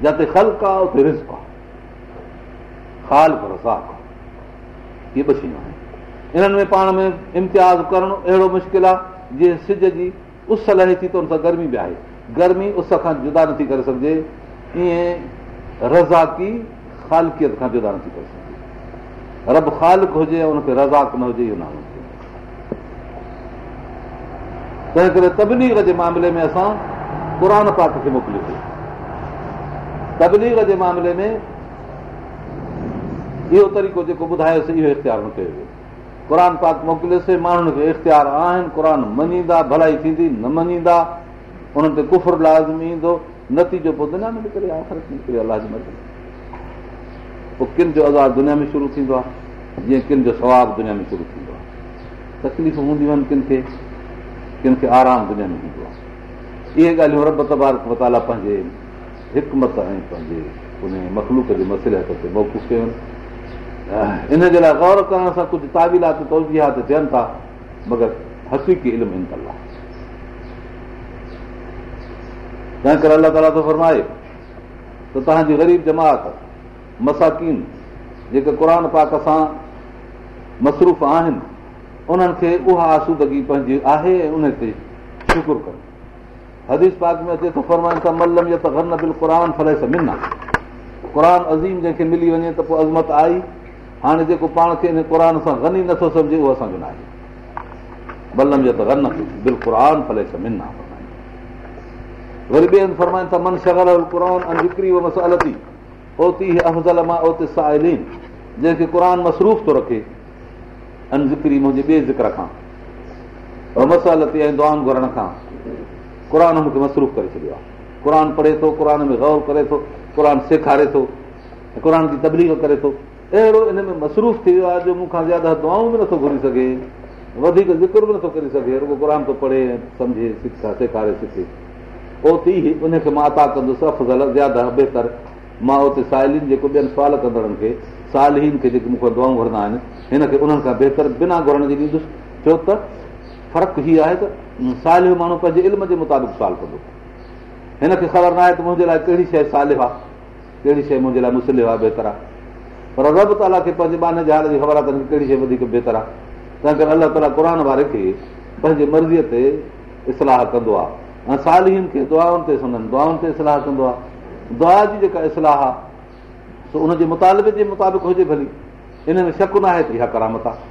जिते ख़लक आहे उते रिज़ आहे आहे ख़ाल रज़ाक इहे ॿ शयूं आहिनि इन्हनि में पाण में इम्तियाज़ करणु अहिड़ो मुश्किल आहे जीअं सिज जी उस लहे थी त हुन सां गर्मी बि आहे गर्मी उस खां जुदा नथी करे सघिजे ईअं रज़ाकी ख़ालकियत खां जुदा नथी करे सघिजे रब ख़ालक हुजे रज़ाक न हुजे इहो न तंहिं करे तबलीग जे मामले में असां क़ुर पाक खे मोकिलियो तबलीग जे मामले में इहो तरीक़ो जेको ॿुधायोसीं इहो इख़्तियार न कयो वियो क़ुर पाक मोकिलियोसीं माण्हुनि खे इख़्तियार आहिनि क़ुर मञींदा भलाई थींदी न मञींदा उन्हनि ते कुफुर लाज़मी ईंदो नतीजो पोइ दुनिया में निकिरे आख़िरि लाज़मी पोइ किन जो अज़ार दुनिया में शुरू थींदो आहे जीअं किन जो सवाबु दुनिया में शुरू थींदो आहे तकलीफ़ूं हूंदियूं आहिनि किन खे किन खे आराम दुनिया में थींदो आहे इहे ॻाल्हियूं रब तबारक मताला पंहिंजे हिकमत ऐं पंहिंजे उन मखलूक जे मसलहत ते मौक़ुफ़ कयो इन जे लाइ ग़ौर करण सां कुझु ताबीलात तौजीहात थियनि था मगर हक़ीक़ी इल्म कला तंहिं करे अलाह ताला थो फरमाए त तव्हांजी ग़रीब जमात मसाकिन जेके क़ुर पाक सां मसरूफ़ आहिनि उन्हनि खे उहा आसूदगी पंहिंजी आहे ऐं उन ते शुकुरु कनि हदीस पाक में अचे त फरमाइन जंहिंखे मिली वञे त पोइ अज़मत आई हाणे जेको पाण खे हिन क़ुर सां गनी नथो सम्झे उहो असांजो न आहे जंहिंखे क़ुर मसरूफ़ थो रखे ज़िक्री मुंहिंजे ॿिए ज़िक्र खां मसालती ऐं दुआन घुरण खां क़ुरान मूंखे मसरूफ़ करे छॾियो आहे क़ुर पढ़े थो क़ुर में ग़ौर करे थो क़रान सेखारे थो ऐं क़रान जी तबलीग करे थो अहिड़ो इन में मसरूफ़ थी वियो आहे जो मूंखां ज़्यादा दुआऊं बि नथो घुरी सघे वधीक ज़िक्र बि नथो करे सघे रुगो क़ुरान थो पढ़े सम्झे सेखारे सिखे ओतिरी उनखे मां अता कंदुसि अफ़ज़ ज़्यादा बहितर मां उते साहिलिन जेको ॿियनि सवाल कंदड़नि खे सालिन खे जेके मूंखां दुआऊं भरींदा आहिनि हिनखे उन्हनि खां बहितर बिना घुरण जी ॾींदुसि छो त फ़र्क़ु हीअ आहे त साल माण्हू पंहिंजे इल्म जे मुताबिक़ सुवाल कंदो हिन खे ख़बर न आहे त मुंहिंजे लाइ कहिड़ी शइ सालिह आहे कहिड़ी शइ मुंहिंजे लाइ मुसलिह आहे बहितर आहे पर रब ताला खे पंहिंजे ॿाने जे हाल जी ख़बर आहे त कहिड़ी शइ वधीक बहितर आहे तंहिं करे अलाह ताला क़ुर वारे खे पंहिंजे मर्ज़ीअ ते इस्लाह कंदो आहे ऐं सालिनि खे दुआउनि ते सुञनि दुआनि ते इस्लाह कंदो आहे दुआ जी जेका इस्लाह आहे सो उनजे मुतालबे जे मुताबिक़ हुजे भली इन में शक न आहे त इहा करामत आहे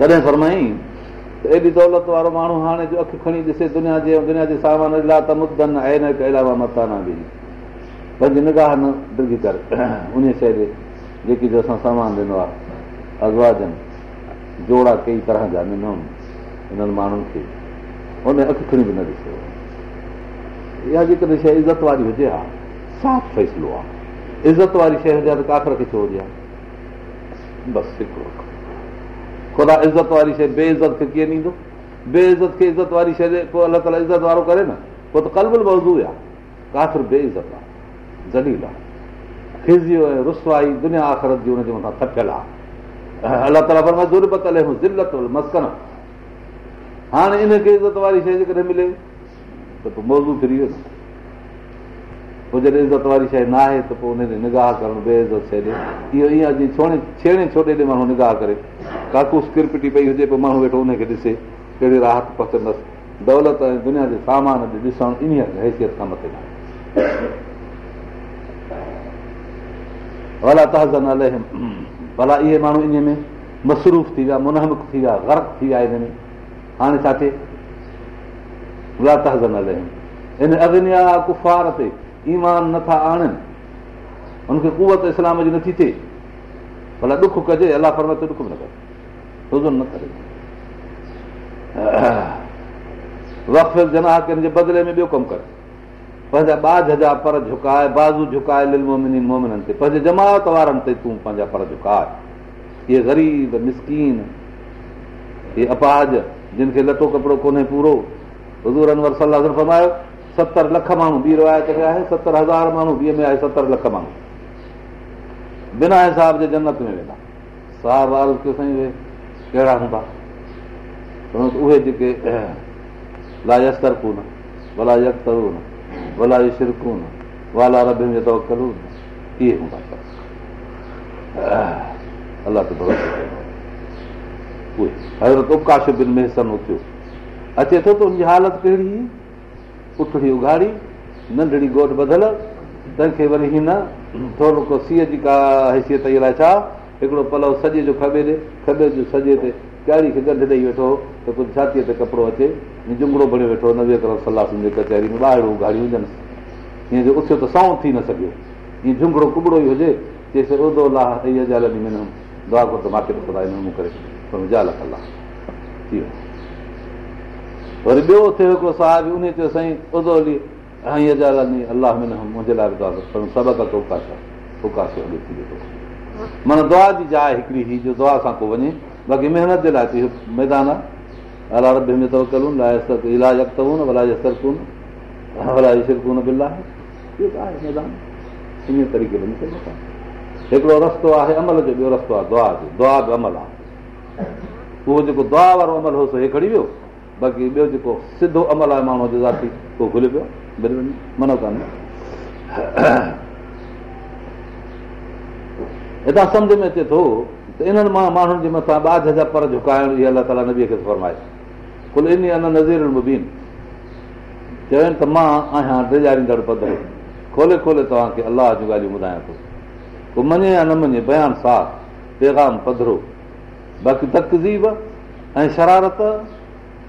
तॾहिं फरमाई त एॾी दौलत वारो माण्हू हाणे जो अखि खणी ॾिसे दुनिया जे दुनिया जे सामान जे लाइ त मुदन ऐं न कंहिं अलावा मताना बि पंहिंजी निगाह न दी करे उन शइ ते जेकी जो असां सामान ॾिनो आहे आज़वाजनि जोड़ा कई तरह जा ॾिनऊं हिननि माण्हुनि खे उन अखि खणी बि न ॾिसो इहा जेकॾहिं शइ इज़त वारी हुजे हा साफ़ु फ़ैसिलो आहे इज़त वारी शइ हुजे हाणे काखिर खे छो हुजे हा बसि हिकिड़ो ख़ुदा इज़त वारी शइ बेइज़त खे कीअं ॾींदो बे खे इज़त वारी शइ पोइ अलाह ताल इज़त वारो करे न पोइ त कलबुल मौज़ू आहे काफ़िर बेइज़त आहे ज़ील आहे फिज़ियो ऐं रुसवाई दुनिया आख़िरत जी हुनजे मथां थकियलु आहे हाणे इनखे इज़त वारी शइ जेकॾहिं मिले त पोइ मौज़ू फिरी वेंदो पोइ जॾहिं इज़त वारी शइ न आहे त पोइ हुनजी निगाह करणु बे इज़त शइ ॾे इहो ईअं जीअं छोणे छेणे छोड़े ॾे माण्हू निगाह करे काकूस किरपिटी पई हुजे पोइ माण्हू वेठो हुनखे ॾिसे कहिड़ी राहत पहुचंदसि दौलत ऐं दुनिया जे सामान ॾिसणु इन हैसियत खां मथे भला तहज़न भला इहे माण्हू इन में मसरूफ़ थी विया मुनहमक थी विया गर्क थी विया हिन में हाणे छा थिए अला तहज़न कुफार ते मान नथा आणनि हुनखे कुवत इस्लाम जी नथी थिए भला पंहिंजा ॿाज जा पर झुकाए बाज़ू झुकाए जमावत वारनि ते तूं पंहिंजा पर झुकाए इहे ग़रीब मिसकीन अपाज जिन खे लटो कपिड़ो कोन्हे पूरो सतरि लख माण्हू ॿी रिवायत में आहे सतरि हज़ार माण्हू ॿी में आहे सतरि लख माण्हू बिना हिसाब जे जन्नत में वेंदा सार कयो साईं कहिड़ा हूंदा उहे जेके <clears throat> <clears throat> हज़रताशन उथियो अचे थो त हुनजी हालत कहिड़ी उठड़ी उघाड़ी नंढड़ी गोठु ॿधल तंहिंखे वरी हिन थोरो को सीअ जी का हैसियत लाइ छा हिकिड़ो पलव सॼे जो खॿे ॾे खॿे जो सॼे ते प्यारी खे गंढ ॾेई वेठो त कुझु छातीअ ते कपिड़ो अचे जुंगड़ो भरियो वेठो नवे तरफ़ सलाह सम्झे कचहरी में ॿाहिरि उघाड़ी हुजनि हीअं जो उथियो त साओ थी न सघियो हीअं झुंघड़ो कुबड़ो ई हुजे चएसि चईसि उधो लाज़ ॾींहुं वेंदमि दुआ मूं करे ज़ाल ज़ाल थी वियो वरी ॿियो थियो हिकिड़ो साहिब उन चयो साईं अलाह में न मुंहिंजे लाइ दुआ अॻे थी वियो माना दुआ जी जाइ हिकिड़ी ही जो दुआ सां को वञे बाक़ी महिनत जे लाइ मैदान आहे अला रबे में तव अथव इलाज अॻु तरीक़े वञी था हिकिड़ो रस्तो आहे अमल जो ॿियो रस्तो आहे दुआ जो दुआ बि अमल आहे उहो जेको दुआ वारो अमल हो सो हे खणी वियो बाक़ी ॿियो जेको सिधो अमल आहे माण्हू पियो हितां सम्झ में अचे थो त इन्हनि मां माण्हुनि जे मथां हज़ार पर चवनि त मां आहियां खोले खोले तव्हांखे अलाह जूं ॻाल्हियूं ॿुधायां थो मञे या न मञे बयान साफ़ पैगाम पधरो बाक़ी तकज़ीब ऐं शरारत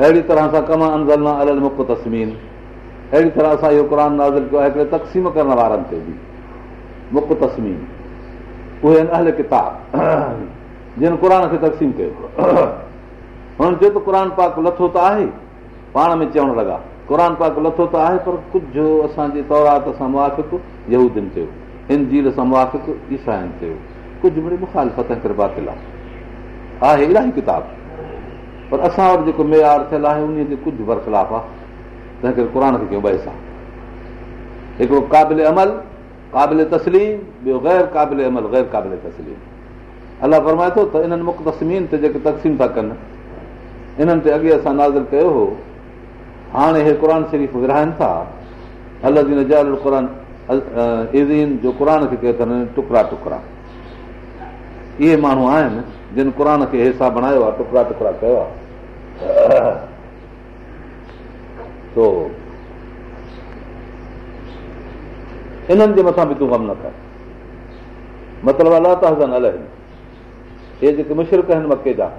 अहिड़ी तरह सां कमा अंदा अलॻि मुक़ु तस्मीन अहिड़ी तरह सां इहो क़ुर नाज़ कयो आहे हिकिड़े तक़सीम करण वारनि ते बि मुक तस्मीन उहे आहिनि अहल किताब जिन क़ुर खे तक़सीम कयो हुननि चयो त क़ुर पाक लथो त आहे पाण में चवणु लॻा क़ुर पाक लथो त आहे पर कुझु असांजे तौरात सां मुआफ़िक़ मुआफ़िक़ूदियुनि चयो हिन जील सां मुआफ़िक़ ईसा चयो कुझु मुंहिंजी बुखाल फत आहे इलाही ई किताब पर असां वटि जेको मयार थियलु आहे उन ते कुझु बरख़िलाफ़ आहे तंहिं करे क़ुर खे बइसा हिकिड़ो क़ाबिल अमल क़ाबिल तस्लीम ॿियो गैर क़ाबिल अमल गैर क़ाबिल तस्लीम अलाह फरमाए थो त इन्हनि मुखदसमीन ते जेके तक़सीम था कनि इन्हनि ते अॻे असां नाज़ कयो हो हाणे हे क़ुर शरीफ़ विराइनि था अलदीन जो क़ुर खे कयो अथनि टुकड़ा टुकड़ा इहे माण्हू आहिनि जिन क़रान खे हिसा बणायो आहे टुकड़ा टुकड़ा कयो आहे इन्हनि ग़म न कर मतिलब अला त न अल जेके मुशर्क आहिनि मके जा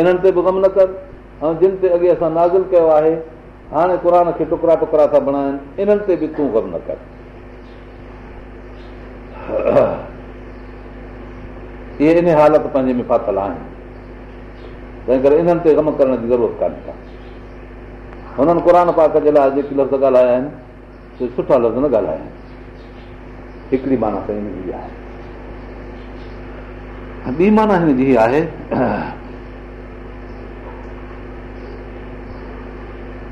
इन्हनि ते बि ग़म न कनि ऐं जिन ते अॻे असां नाज़ कयो आहे हाणे क़रान खे टुकड़ा टुकड़ा था बणाइनि इन्हनि ते बि तूं ग़म न कर इहे इन हालति पंहिंजे में फाथल आहिनि तंहिं करे इन्हनि ते कमु करण जी ज़रूरत कान्हे का हुननि क़रान पाक जे लाइ जेके लफ़्ज़ ॻाल्हाया आहिनि सुठा लफ़्ज़ न ॻाल्हाया आहिनि हिकिड़ी माना त हिन जी आहे ॿी माना हिन जी आहे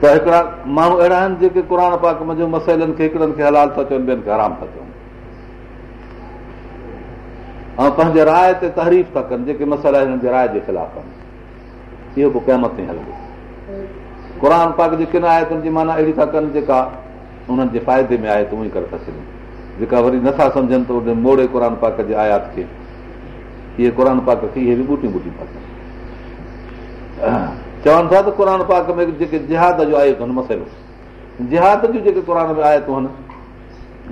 त हिकिड़ा माण्हू अहिड़ा आहिनि जेके क़रान पाक मुंहिंजो मसइलनि खे हिकिड़नि खे हलाल था चवनि ॿियनि खे आराम था चवनि ऐं पंहिंजे राय ते तहरीफ़ था कनि जेके मसाला हिननि जे राय जे ख़िलाफ़ आहिनि इहो पोइ क़यामत ताईं हलंदो क़ुर पाक जे किन आयतुनि जी माना अहिड़ी था कनि जेका उन्हनि जे फ़ाइदे में आहे त उहो ई करे था सघनि जेका वरी नथा सम्झनि त उन मोड़े क़ुर पाक जे आयात खे इहे क़ुर पाक खे इहे बि ॿूटियूं ॿूटियूं था कनि चवनि था त क़ुर पाक में जेके जिहाद जो आयूं आहिनि मसइलो जिहाद जूं जेके क़ुर में आयतूं आहिनि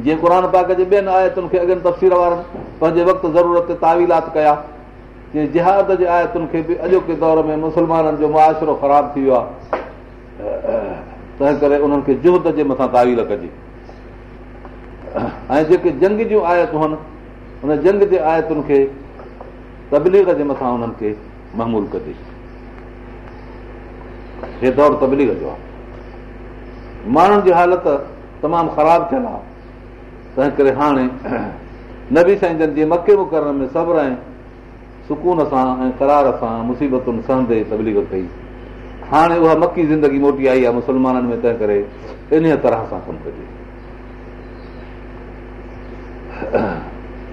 जीअं क़ुर पाक जे ॿियनि आयतुनि खे अॻियां तफ़सील वारनि पंहिंजे वक़्तु ज़रूरत ते तावीलात कया जीअं जिहाद जे आयतुनि खे बि अॼोके दौर में मुस्लमाननि जो मुआशिरो ख़राब थी वियो आहे तंहिं करे उन्हनि खे जुहद जे मथां तावील कजे ऐं जेके जंग जूं आयतूं आहिनि उन जंग जे आयतुनि खे तबलीग जे मथां उन्हनि खे महमूल कजे हे दौरु तबलीग जो आहे माण्हुनि जी हालत तमामु ख़राबु थियल आहे तंहिं करे हाणे नबी साईं जन जीअं मके में करण में सुकून सां ऐं करार सां मुसीबतुनि सहंदे तबलीग कई हाणे उहा मकी ज़िंदगी मोटी आई आहे मुस्लमाननि में तंहिं करे इन तरह सां कमु कजे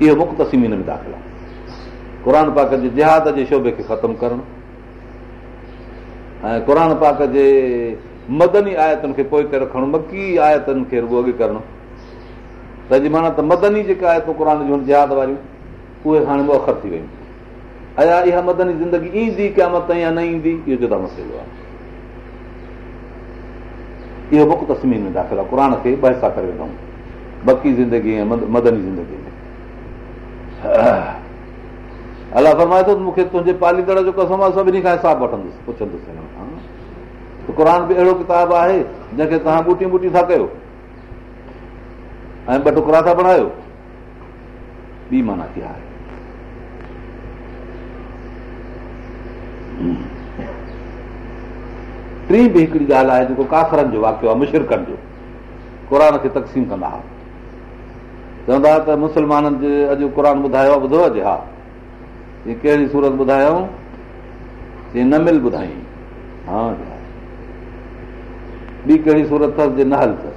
इहो मुख़्तसीमीन में दाख़िल आहे क़ुर पाक जे जिहाद जे शोबे खे ख़तमु करणु ऐं क़ुर पाक जे मदनी आयतुनि खे पोइ करे रखणु मकी आयतुनि खे रुगो अॻे करणु तॾहिं माना त मदनी जेका आहे क़ुर त वारियूं उहे हाणे ॿखर थी वियूं अया इहा मदनी ज़िंदगी ईंदी क्या मत या न ईंदी इहो जे मसइलो आहे इहो बुक तस्मीन में दाख़िल आहे क़ुर खे बहसा करे वेंदा बकी ज़िंदगी ऐं मदनी ज़िंदगी में <clears throat> अलाह फरमाए थो मूंखे तुंहिंजे पालीदड़ जो कसम आहे सभिनी खां हिसाबु वठंदुसि पुछंदुसि क़ुर बि अहिड़ो किताबु आहे जंहिंखे तव्हां ॿूटियूं ॿूटियूं था कयो ऐं ॿ टुकड़ा था बणायो टी बि हिकिड़ी ॻाल्हि आहे मुशिरकनि जो क़ुर खे तक़सीम कंदा हुआ चवंदा त मुस्लमाननि जे अॼु क़ुर अॼु हा कहिड़ी सूरत ॿुधायूं सूरत अथसि न हल अथसि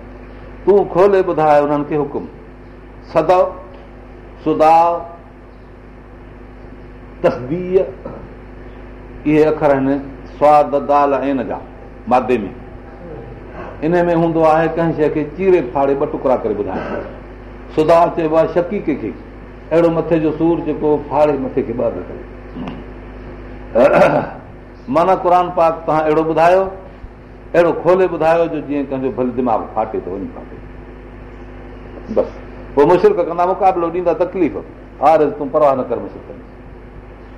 तूं खोले ॿुधाए उन्हनि खे हुकुम सदव सुदाव तस्बीर इहे अखर आहिनि स्वाद दाल ऐं इन जा मादे में इन में हूंदो आहे कंहिं शइ खे चीरे फाड़े ॿ टुकड़ा करे ॿुधाए सुदाव चइबो आहे शकी कंहिंखे अहिड़ो मथे जो सूर जेको फाड़े मथे खे ॿ माना क़ुर पाक तव्हां अहिड़ो ॿुधायो अहिड़ो खोले ॿुधायो जो जीअं कंहिंजो भलो दिमाग़ फाटे थो वञी फाटे बसि पोइ मुश्क कंदा मुक़ाबिलो ॾींदा तकलीफ़ हार तूं परवाह न कर मुश्किल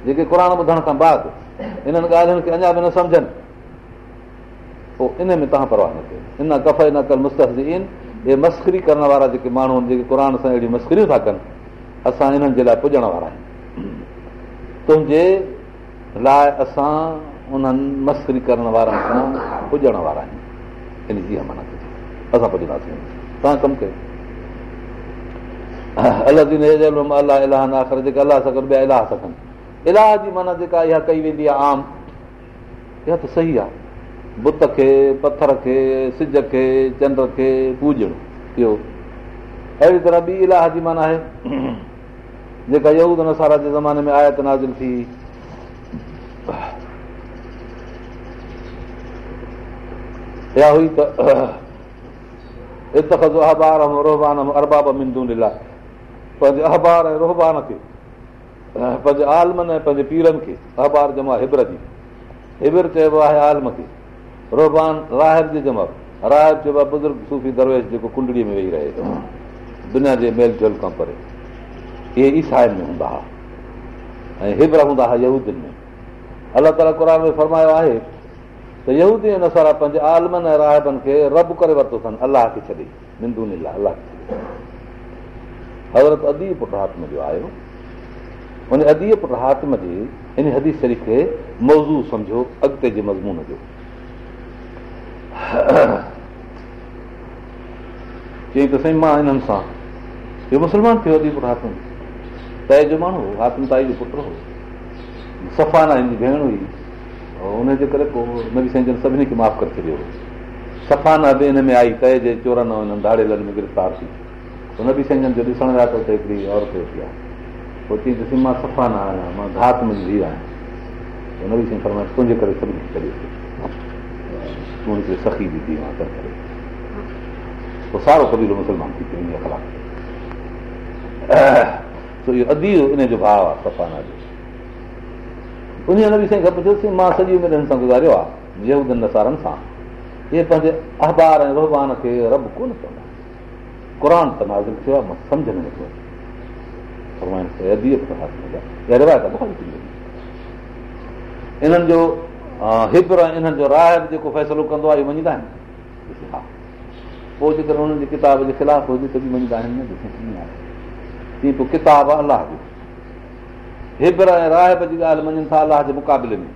जेके क़ुर ॿुधण खां बाद इन्हनि ॻाल्हियुनि खे अञा बि न सम्झनि पोइ इन में तव्हां परवाह न कयो इन कफ़ न कर इहे मस्करी करण वारा जेके माण्हू आहिनि जेके क़ुर सां अहिड़ी मस्करियूं था कनि असां इन्हनि जे लाइ पुॼण वारा आहियूं तुंहिंजे लाइ असां उन्हनि मस्करी करण वारनि सां पुॼण वारा आहिनि हिन असां पुॼंदासीं तव्हां कमु कयो अलाह इलाह जी माना जेका इहा कई वेंदी आहे आम इहा त सही आहे बुत खे पथर खे सिज खे चंड खे पूॼणु इहो अहिड़ी तरह ॿी इलाह जी माना आहे जेका नसारा जे ज़माने में आयत नाज़िल थी इहा हुई त इतफ़ अहबार अम रोहबान अरबाब मिंदू इलाही पंहिंजे अहबार ऐं रोहबान खे पंहिंजे आलमनि ऐं पंहिंजे पीरनि खे अहबार जमा हिबर जी हिबिर चइबो आहे आलम खे रोहबान रात जी जमा रायत चइबो आहे बुज़ुर्ग सूफ़ी दरवेश जेको कुंडड़ीअ में वेही रहे दुनिया जे मेल झोल खां परे इहे ईसाइनि में हूंदा हुआ ऐं हिबर हूंदा हुआ यूदियुनि में अलाह ताला क़ुर में फ़रमायो आहे त यूज़ ऐं नसारा पंहिंजे आलमनि ऐं राहबनि खे रब करे वरितो अथनि अलाह खे छॾे नीला अलाह खे छॾे हज़रत अदीब पुटु हात्म जो आयो हुन अदीब पुटु हात्म जे हिन हदी शरीफ़ खे मौज़ू सम्झो अॻिते जे मज़मून जो चई त साईं मां हिननि सां इहो मुस्लमान थियो अदीब पुटु हा तए जो माण्हू हातम ताई जो पुटु हो सफ़ाना हिन जी भेण हुई ऐं उनजे करे पोइ नबी साईं जन सभिनी खे माफ़ु करे छॾियो सफ़ाना बि हिन में आई तए जे चोरनि हुननि धाड़ेलनि में गिरफ़्तार थी हुन नबी संजन जो ॾिसण लाइ त हुते हिकिड़ी औरत वेठी आहे पोइ चई ॾिसी सी मां सफ़ाना आहियां मां घात में ॿी आहियां हुन बि शंखर मां तुंहिंजे करे सभिनी खे छॾियो तूं हिकिड़ी सखी बि थी विधी पोइ सारो कबीलो मुस्लमान थी पियो इन पई इहो अधी इन जो भाव आहे सफ़ाना जो उन नबी साईं खां पुछियोसि मां सॼी उमिरि हिन सां गुज़ारियो आहे उदनि नसारनि सां इहे पंहिंजे अहबार ऐं रहबान खे रब कोन कंदो त ताज़ु थियो आहे मां सम्झ में इन्हनि जो हिब्राय जेको फ़ैसिलो कंदो आहे इहो मञीदा आहिनि पोइ जेकर हुननि जे किताब जे ख़िलाफ़ हुजे त बि मञींदा आहिनि तूं किताबु आहे अलाह जो हिबर ऐं राहिब जी ॻाल्हि मञनि था अलाह जे मुक़ाबले में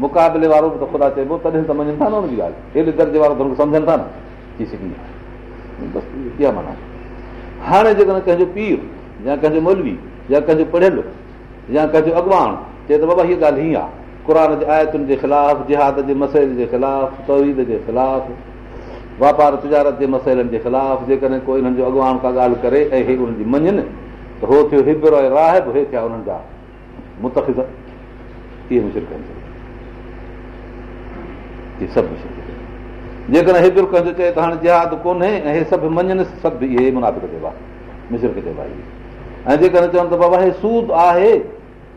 मुक़ाबले वारो बि त ख़ुदा चइबो तॾहिं त मञनि था न हुनजी ॻाल्हि हेॾे दर्जे वारो सम्झनि था न थी सघंदी बसि इहा माना हाणे जेकॾहिं कंहिंजो पीउ या कंहिंजो मौलवी या कंहिंजो पढ़ियलु या कंहिंजो अॻवान चए त बाबा हीअ ॻाल्हि हीअं आहे क़ुर जे आयतुनि जे ख़िलाफ़ु जिहाद जे मसइल जे ख़िलाफ़ु तवीद जे ख़िलाफ़ु वापार तिजारत जे मसइलनि जे ख़िलाफ़ु जेकॾहिं को हिननि जो अॻवान का ॻाल्हि करे ऐं हे हुननि जी मञनि त हो थियो हिबर ऐं राहिब हे थिया हुननि जा मुतफ़िफ़ जेकॾहिं हिबर कंहिंजो चए त हाणे जिहाद कोन्हे ऐं हे सभु मञनि सभु इहे मुनाफ़ चइबा मिशि कयबा ऐं जेकॾहिं चवनि त बाबा हे सूद आहे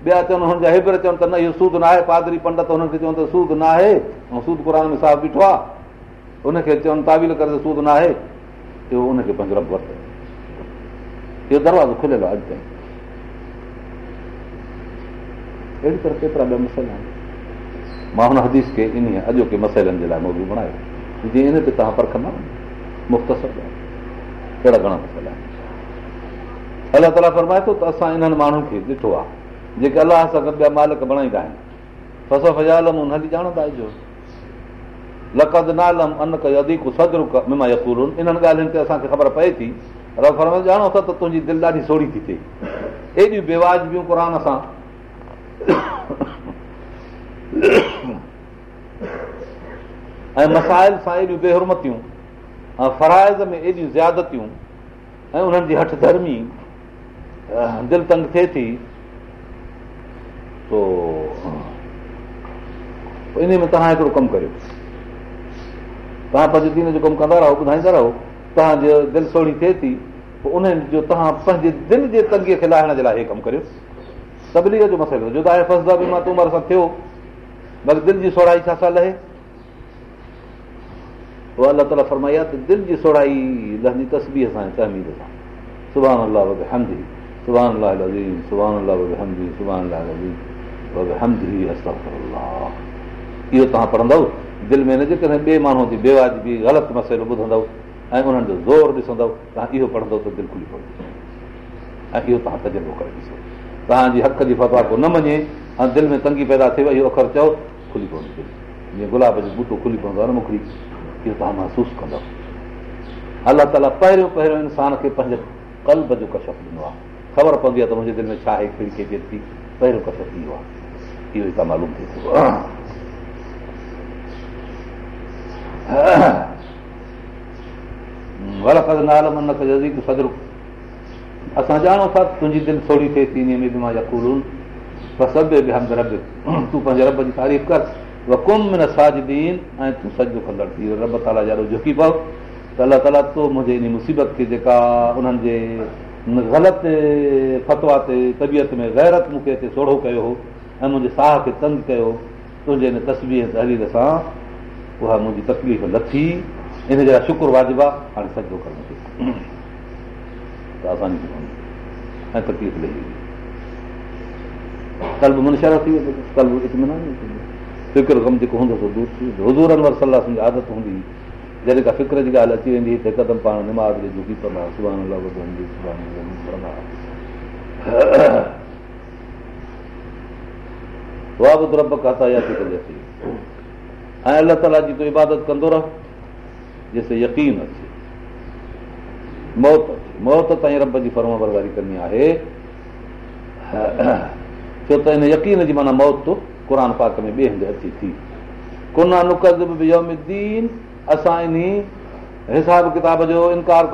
ॿिया चवनि हुननि जा हिबिर चवनि त न इहो सूद न आहे पादरी पंडित हुननि खे चवनि त सूद न आहे ऐं सूद क़ुर में साहबु बीठो आहे उनखे चवनि तावील करे त सूद न आहे इहो उनखे पंहिंजो रब वरितो इहो दरवाज़ो खुलियलु आहे अॼु ताईं अहिड़ी तरह केतिरा ॿिया मसइला आहिनि मां हुन हदीस खे इन अॼोके मसइलनि जे लाइ मूवियूं बणायो जीअं इन ते तव्हां परखंदा मुख़्तसर अहिड़ा घणा मसइला आहिनि अलाह ताला फ़रमाए थो त असां इन्हनि माण्हुनि खे ॾिठो आहे जेके अलाह सां गॾु ॿिया मालिक बणाईंदा आहिनि फसो हुन ॼाण था अचो लकद नालम अनक अनीक सदर मिमा यकूल इन्हनि ॻाल्हियुनि ते असांखे ख़बर पए थी ॼाणो था त तुंहिंजी दिलि ॾाढी सोड़ी थी थिए एॾियूं बेवाजबियूं क़ुर सां ऐं मसाइल सां एॾियूं बेहरमतियूं ऐं फराइज़ में एॾियूं ज़्यादतियूं ऐं उन्हनि जी हठ धर्मी दिलि तंग थिए थी सो इन में तव्हां हिकिड़ो कमु करियो तव्हां पंहिंजे दीन जो कमु कंदा रहो ॿुधाईंदा रहो तव्हांजो दिलि सोणी थिए थी पोइ उन जो तव्हां पंहिंजे दिलि जे तंगीअ खे लाहिण जे लाइ इहे कमु करियो सभिनी जो मसइलो जुदा फसदा बि मां तूमर सां थियो पर दिलि जी सौड़ाई छा लहे उहा अलाह ताला फरमाई आहे त दिलि जी सौड़ाई लहंदी सां सां तहमीद सुभाणे अलाह इहो तव्हां पढ़ंदव दिलि में न जेकॾहिं ॿिए माण्हू जी बेवाजबी ग़लति मसइलो ॿुधंदव ऐं उन्हनि जो ज़ोर ॾिसंदव तव्हां इहो पढ़ंदव त दिल्कुल ई पढ़ंदो ऐं इहो तव्हां तजुर्बो करे ॾिसो तव्हांजी हक़ जी फतवा को न मञे ऐं दिलि में तंगी पैदा थिए इहो अख़र चओ खुली पवंदी दिलि जीअं गुलाब जो बूटो खुली पवंदो आहे न मूंखे इहो तव्हां महसूसु कंदव अलाह ताला पहिरियों पहिरियों इंसान खे पंहिंजे कल्ब जो कशप ॾिनो आहे ख़बर पवंदी आहे त मुंहिंजे दिलि में छा आहे फ्री कजे थी पहिरियों कशफ थींदो आहे इहो हितां मालूम थिए थो वरक थींदो सदरु असां ॼाणूं था तुंहिंजी दिलि थोरी थिए थी इन में बि बि सभु रब तूं पंहिंजे रब जी तारीफ़ कर वकुम न साजदीन ऐं तूं सॾो कंदड़ थी रब ताला जहिड़ो झुकी पओ त अलाह ताला तो मुंहिंजे इन मुसीबत खे जेका उन्हनि जे ग़लति फ़तवा ते तबियत में गैरत मूंखे हिते सोढ़ो कयो हो ऐं मुंहिंजे साह खे तंग कयो तुंहिंजे हिन तस्वीर ऐं तहरीर सां उहा मुंहिंजी तकलीफ़ लथी इन जा शुक्र वाजिबा हाणे सॾो करणु त आसानी थी ऐं तकलीफ़ कल्ह फ़िक्र कमु जेको हज़ूर अनवर सलाह आदत हूंदी जॾहिं का फिक्र जी ॻाल्हि अची वेंदी त हिकदमि पाण निमाज़ी दुखी कंदा बि ऐं अलाह ताला जी तूं इबादत कंदो रह जेसि यकीन अचे इनकार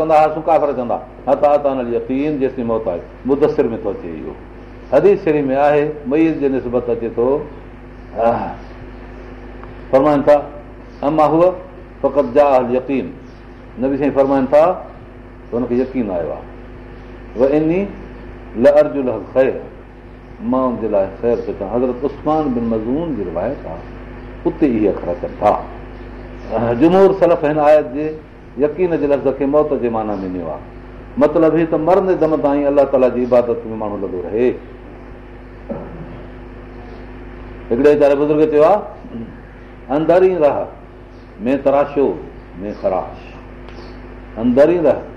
कंदा सुका कंदा इहो यकीन आयो आहे जुमूर आयत जे यकीन जे लफ़्ज़ खे मौत जे माना में ॾिनो आहे मतिलबु ई त मरंदे दम ताईं अलाह ताला जी इबादत में माण्हू लॻो रहे हिकिड़े बुज़ुर्ग चयो आहे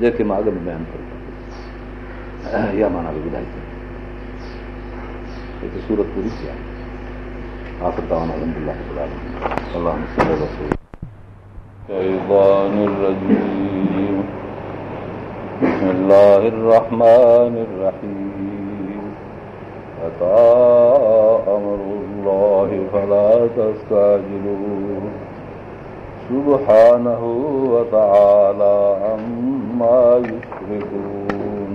जेके मां अॻु में बयानु कयो इहा माना बि ॿुधाई अथई हिते सूरत पूरी थी आहे الشيطان الرجيم بسم الله الرحمن الرحيم أتى أمر الله فلا تستعجلوه سبحانه وتعالى عما يشركون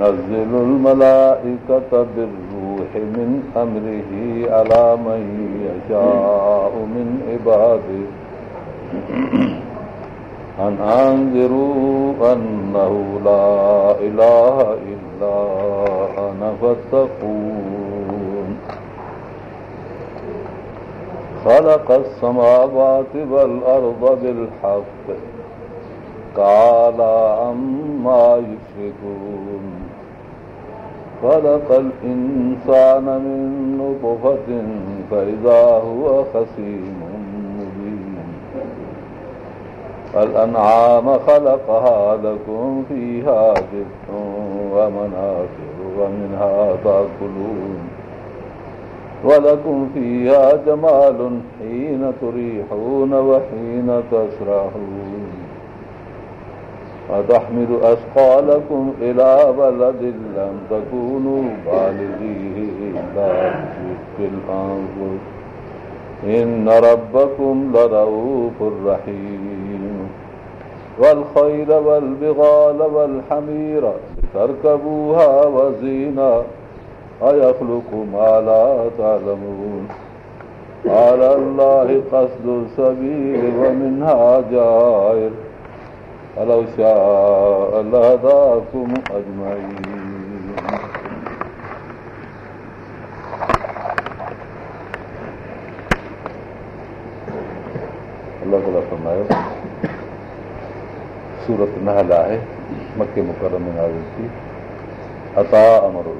نزل الملائكة بالروح من أمره على من يشاء من عباده <clears throat> أن أنذروا أنه لا إله إلا أنا فاتقون خلق السماوات والأرض بالحق تعالى عما يشركون خلق الإنسان من نطفة فإذا هو خصيم مبين الأنعام خلقها لكم فيها دفء ومنافع ومنها تأكلون ولكم فيها جمال حين تريحون وحين تسرحون وتحمل أثقالكم إلى بلد لم تكونوا بالغيه إلا في الأنفس إن ربكم لرؤوف رحيم والخيل والبغال والحمير لتركبوها وزينة अला कमायो सूरत महल आहे मके मुकर में आई थी अता अमर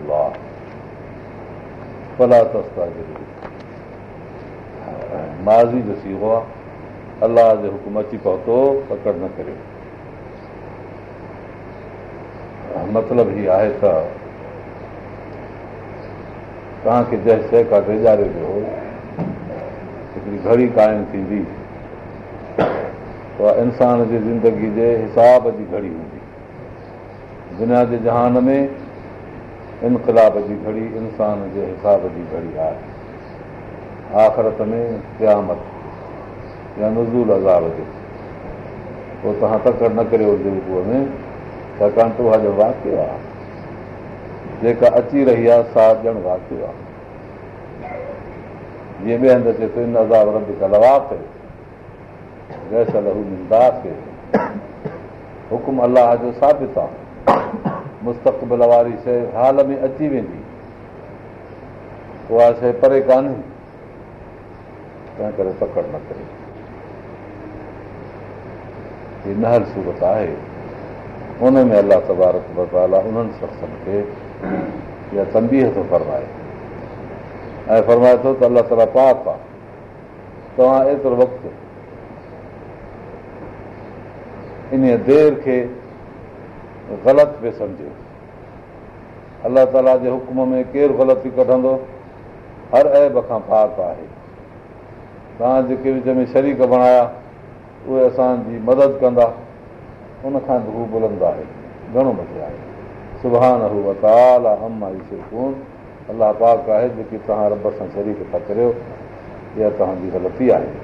पला सस्ता माज़ी जो सी आहे अलाह जे हुकुम अची पहुतो पकड़ न करियो मतिलबु हीउ आहे त तव्हांखे जंहिं शइ खां वेगारियो वियो हिकिड़ी घड़ी क़ाइमु थींदी उहा इंसान जे ज़िंदगी जे हिसाब जी घड़ी हूंदी दुनिया जे जहान में इनकलाब जी घड़ी इंसान जे हिसाब जी घड़ी आहे आख़िरत में क़यामत या नज़ूल पोइ तव्हां तकड़ न करियो छाकाणि त वाक्य आहे जेका अची रही आहे सा ॼण वाक्य आहे हुकुम अलाह जो साबित आहे मुस्तक़बिल वारी शइ हाल में अची वेंदी उहा शइ परे कान्हे तंहिं करे पकड़ न करे ही नहर सूरत आहे उनमें अलाह तबारत अला उन्हनि शख़्सनि खे तंगीह थो फरमाए ऐं फरमाए थो त अलाह ताला पाप आहे तव्हां एतिरो वक़्तु इन देरि खे ग़लति पियो सम्झे अलाह ताला जे हुकुम में केरु ग़लती कढंदो हर ऐब खां पाक आहे तव्हां जेके विच में शरीक बणाया उहे असांजी मदद कंदा उनखां बि हू बुलंदा आहे घणो मज़ो आहे सुभाणे अलाह पाक आहे जेकी तव्हां रब सां शरीक था करियो इहा तव्हांजी ग़लती आहे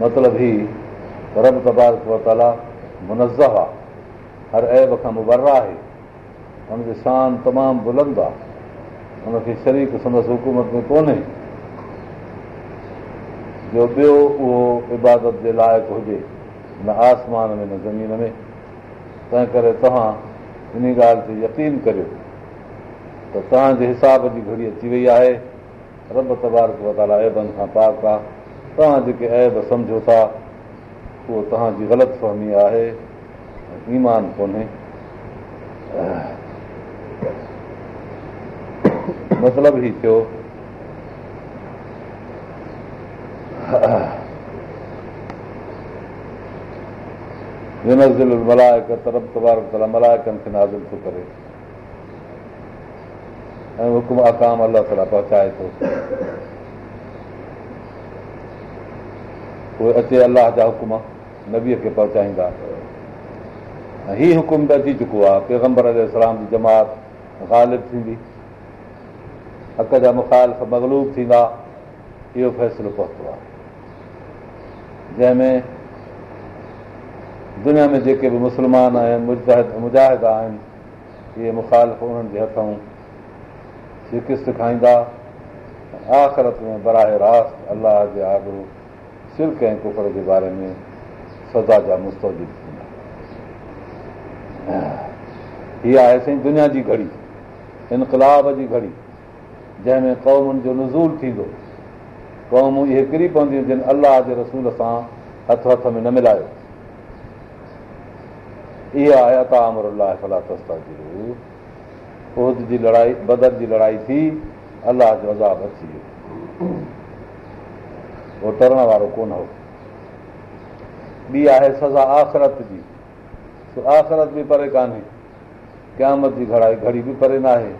मतिलबु ई रब तबाल ताला मुनज़ आहे हर ऐब खां मुबरा आहे हुनजो शान तमामु बुलंद आहे हुनखे शरीक संदसि हुकूमत में कोन्हे जो ॿियो उहो इबादत जे लाइक़ु हुजे न आसमान में न ज़मीन में तंहिं करे तव्हां इन ॻाल्हि ते यकीन करियो त तव्हांजे हिसाब जी घड़ी अची वई आहे रब तबारक वताला ऐबनि खां पाक आहे तव्हां जेके ऐब सम्झो था उहो तव्हांजी ग़लति फहमी आहे ईमान कोन्हे मतिलब ई थियो मलायक तरब मलायकनि खे थो करे ऐं हुकुम आकाम अलाह ताला पहुचाए थो उहे अचे अलाह जा हुकुम नबीअ खे पहुचाईंदा ऐं हीअ हुकुम त अची चुको आहे पैगंबर इस्लाम जी जमात जमातिफ़ थींदी हक़ जा मुख़ालिफ़ मगलूब थींदा इहो फ़ैसिलो पहुतो आहे जंहिंमें दुनिया में जेके बि मुस्लमान आहिनि मुजाहिद मुजाहिद आहिनि इहे मुख़ालिफ़ उन्हनि जे हथो शिकिस्त खाईंदा आख़िरत में रास अलाह जे आगरू सिल्क कंहिं कुकड़ जे बारे में जा मुस्तजिब थींदा हीअ आहे साईं दुनिया जी घड़ी इनकलाब जी घड़ी जंहिंमें क़ौमुनि जो नज़ूल थींदो क़ौमूं इहे किरी पवंदियूं जिन अलाह जे रसूल सां हथ हथ में न मिलायो इहा आहे अता अमर जी लड़ाई बदर जी लड़ाई थी अलाह जो अज़ाब थी वियो उहो तरण वारो कोन हो ॿी आहे सज़ा आख़िरत जी सो आख़िरत बि परे कान्हे क़यामत जी घड़ाई घड़ी बि परे न आहे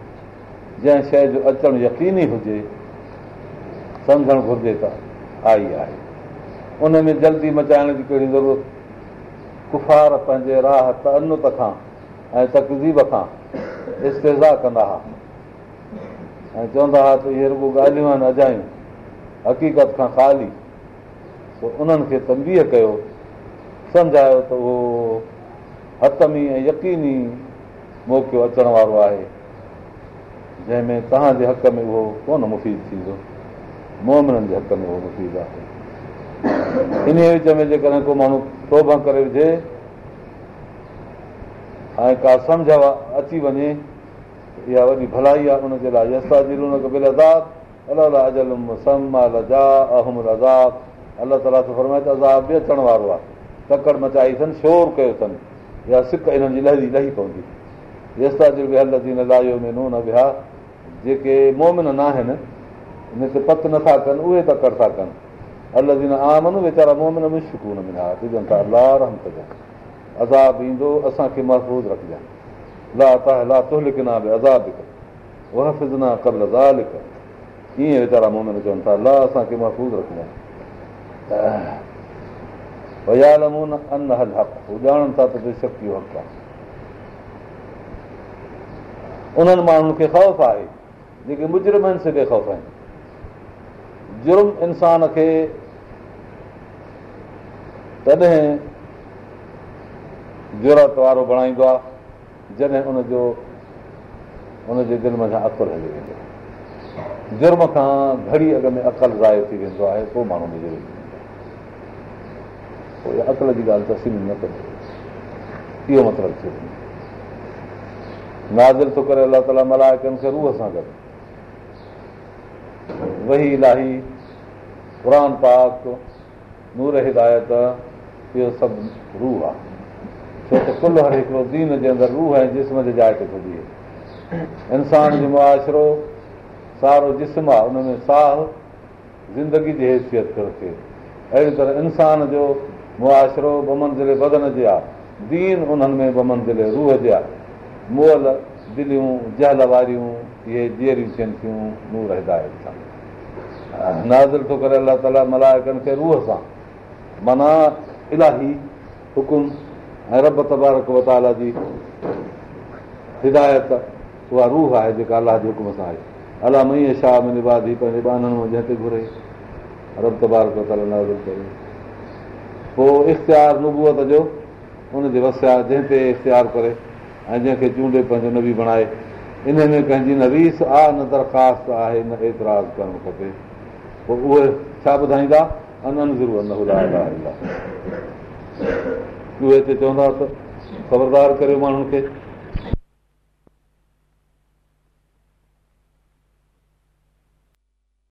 जंहिं शइ जो अचणु यकीनी हुजे सम्झणु घुरिजे त आई आहे उन में जल्दी मचाइण जी कहिड़ी ज़रूरत कुफार पंहिंजे राहत अनत खां ऐं तकज़ीब खां इस्तेज़ा कंदा हुआ ऐं चवंदा हुआ त इहे ॿियूं ॻाल्हियूं आहिनि अजायूं हक़ीक़त खां ख़ाली उन्हनि खे तमज़ीह कयो सम्झायो त उहो हतमी ऐं यकीनी मौको अचण वारो आहे जंहिंमें तव्हांजे हक़ में उहो कोन मुफ़ीद थींदो मोहमननि जे हक़ में उहो मुफ़ीद आहे इन विच में जेकॾहिं को माण्हू टोभ करे विझे ऐं का सम्झ अची वञे इहा वॾी भलाई आहे उनजे लाइ अलाह ताला त त फरमाए अज़ाब बि अचण वारो आहे तकड़ि मचाई अथनि शोर कयो अथनि या सिक इन्हनि जी लही लही पवंदी जेसिताईं जेके मोमिन न आहिनि इन ते पत नथा कनि उहे तकड़ि था कनि आमन वीचारा मोमिन अलदीन वेचारा ला अज़ाब ईंदो असांखे महफ़ूज़ रखिजांइ ला ता तु लिखिना बिना कीअं वेचारा मोमिन चवनि था ला असांखे महफ़ूज़ रखजनि ॼाणनि था त बिलकी हक़ आहे उन्हनि माण्हुनि खे ख़ौफ़ आहे जेके मुजरिम आहिनि सॼे ख़ौफ़ आहिनि जुर्म इंसान खे तॾहिं जुरत वारो बणाईंदो आहे जॾहिं उनजो उनजे दिलि मथां अकुलु हली वेंदो आहे जुर्म खां घड़ी अॻ में अकल ज़ाहिर थी वेंदो आहे पोइ माण्हू मुजरिम वेंदो आहे अकल जी ॻाल्हि तसीम न कजे इहो मतिलबु नाज़र थो करे अलाह ताला मलायकनि खे रूह सां गॾु वही इलाही क़ुर पाक नूर हिदायत इहो सभु रूह आहे छो त कुल हर हिकिड़ो दीन जे अंदरि रूह ऐं जिस्म जे जाइ ते थो बीहे इंसान जो मुआशिरो सारो जिस्म आहे उनमें साह ज़िंदगी जी हैसियत थो रखे अहिड़ी तरह इंसान जो मुआशिरो बमन ज़िले बदन जे आहे दीन उन्हनि में ॿ ज़िले रूह जे आहे मुअल दिलियूं जहल वारियूं इहे जीअरियूं थियनि थियूं हिदायत सां नाज़ थो करे अलाह ताला मलायकनि खे रूह सां माना इलाही हुकुम ऐं रब तबारक वताला जी हिदायत उहा रूह आहे जेका अलाह जे हुकुम सां आहे अलाह मई शाह में निबादी पंहिंजे बाननि मां जंहिं ते घुरे रब तबारक वताला नाज़ करे पोइ इख़्तियार नुबूअत जो उन उनजे वसिया जंहिं ते इख़्तियार करे ऐं जंहिंखे चूंडे पंहिंजो नबी बणाए इन में पंहिंजी न रीस आहे न दरख़्वास्त आहे न एतिराज़ करणु खपे पोइ उहे छा ॿुधाईंदा ऐं ॿुधाईंदा चवंदा त ख़बरदार करियो माण्हुनि खे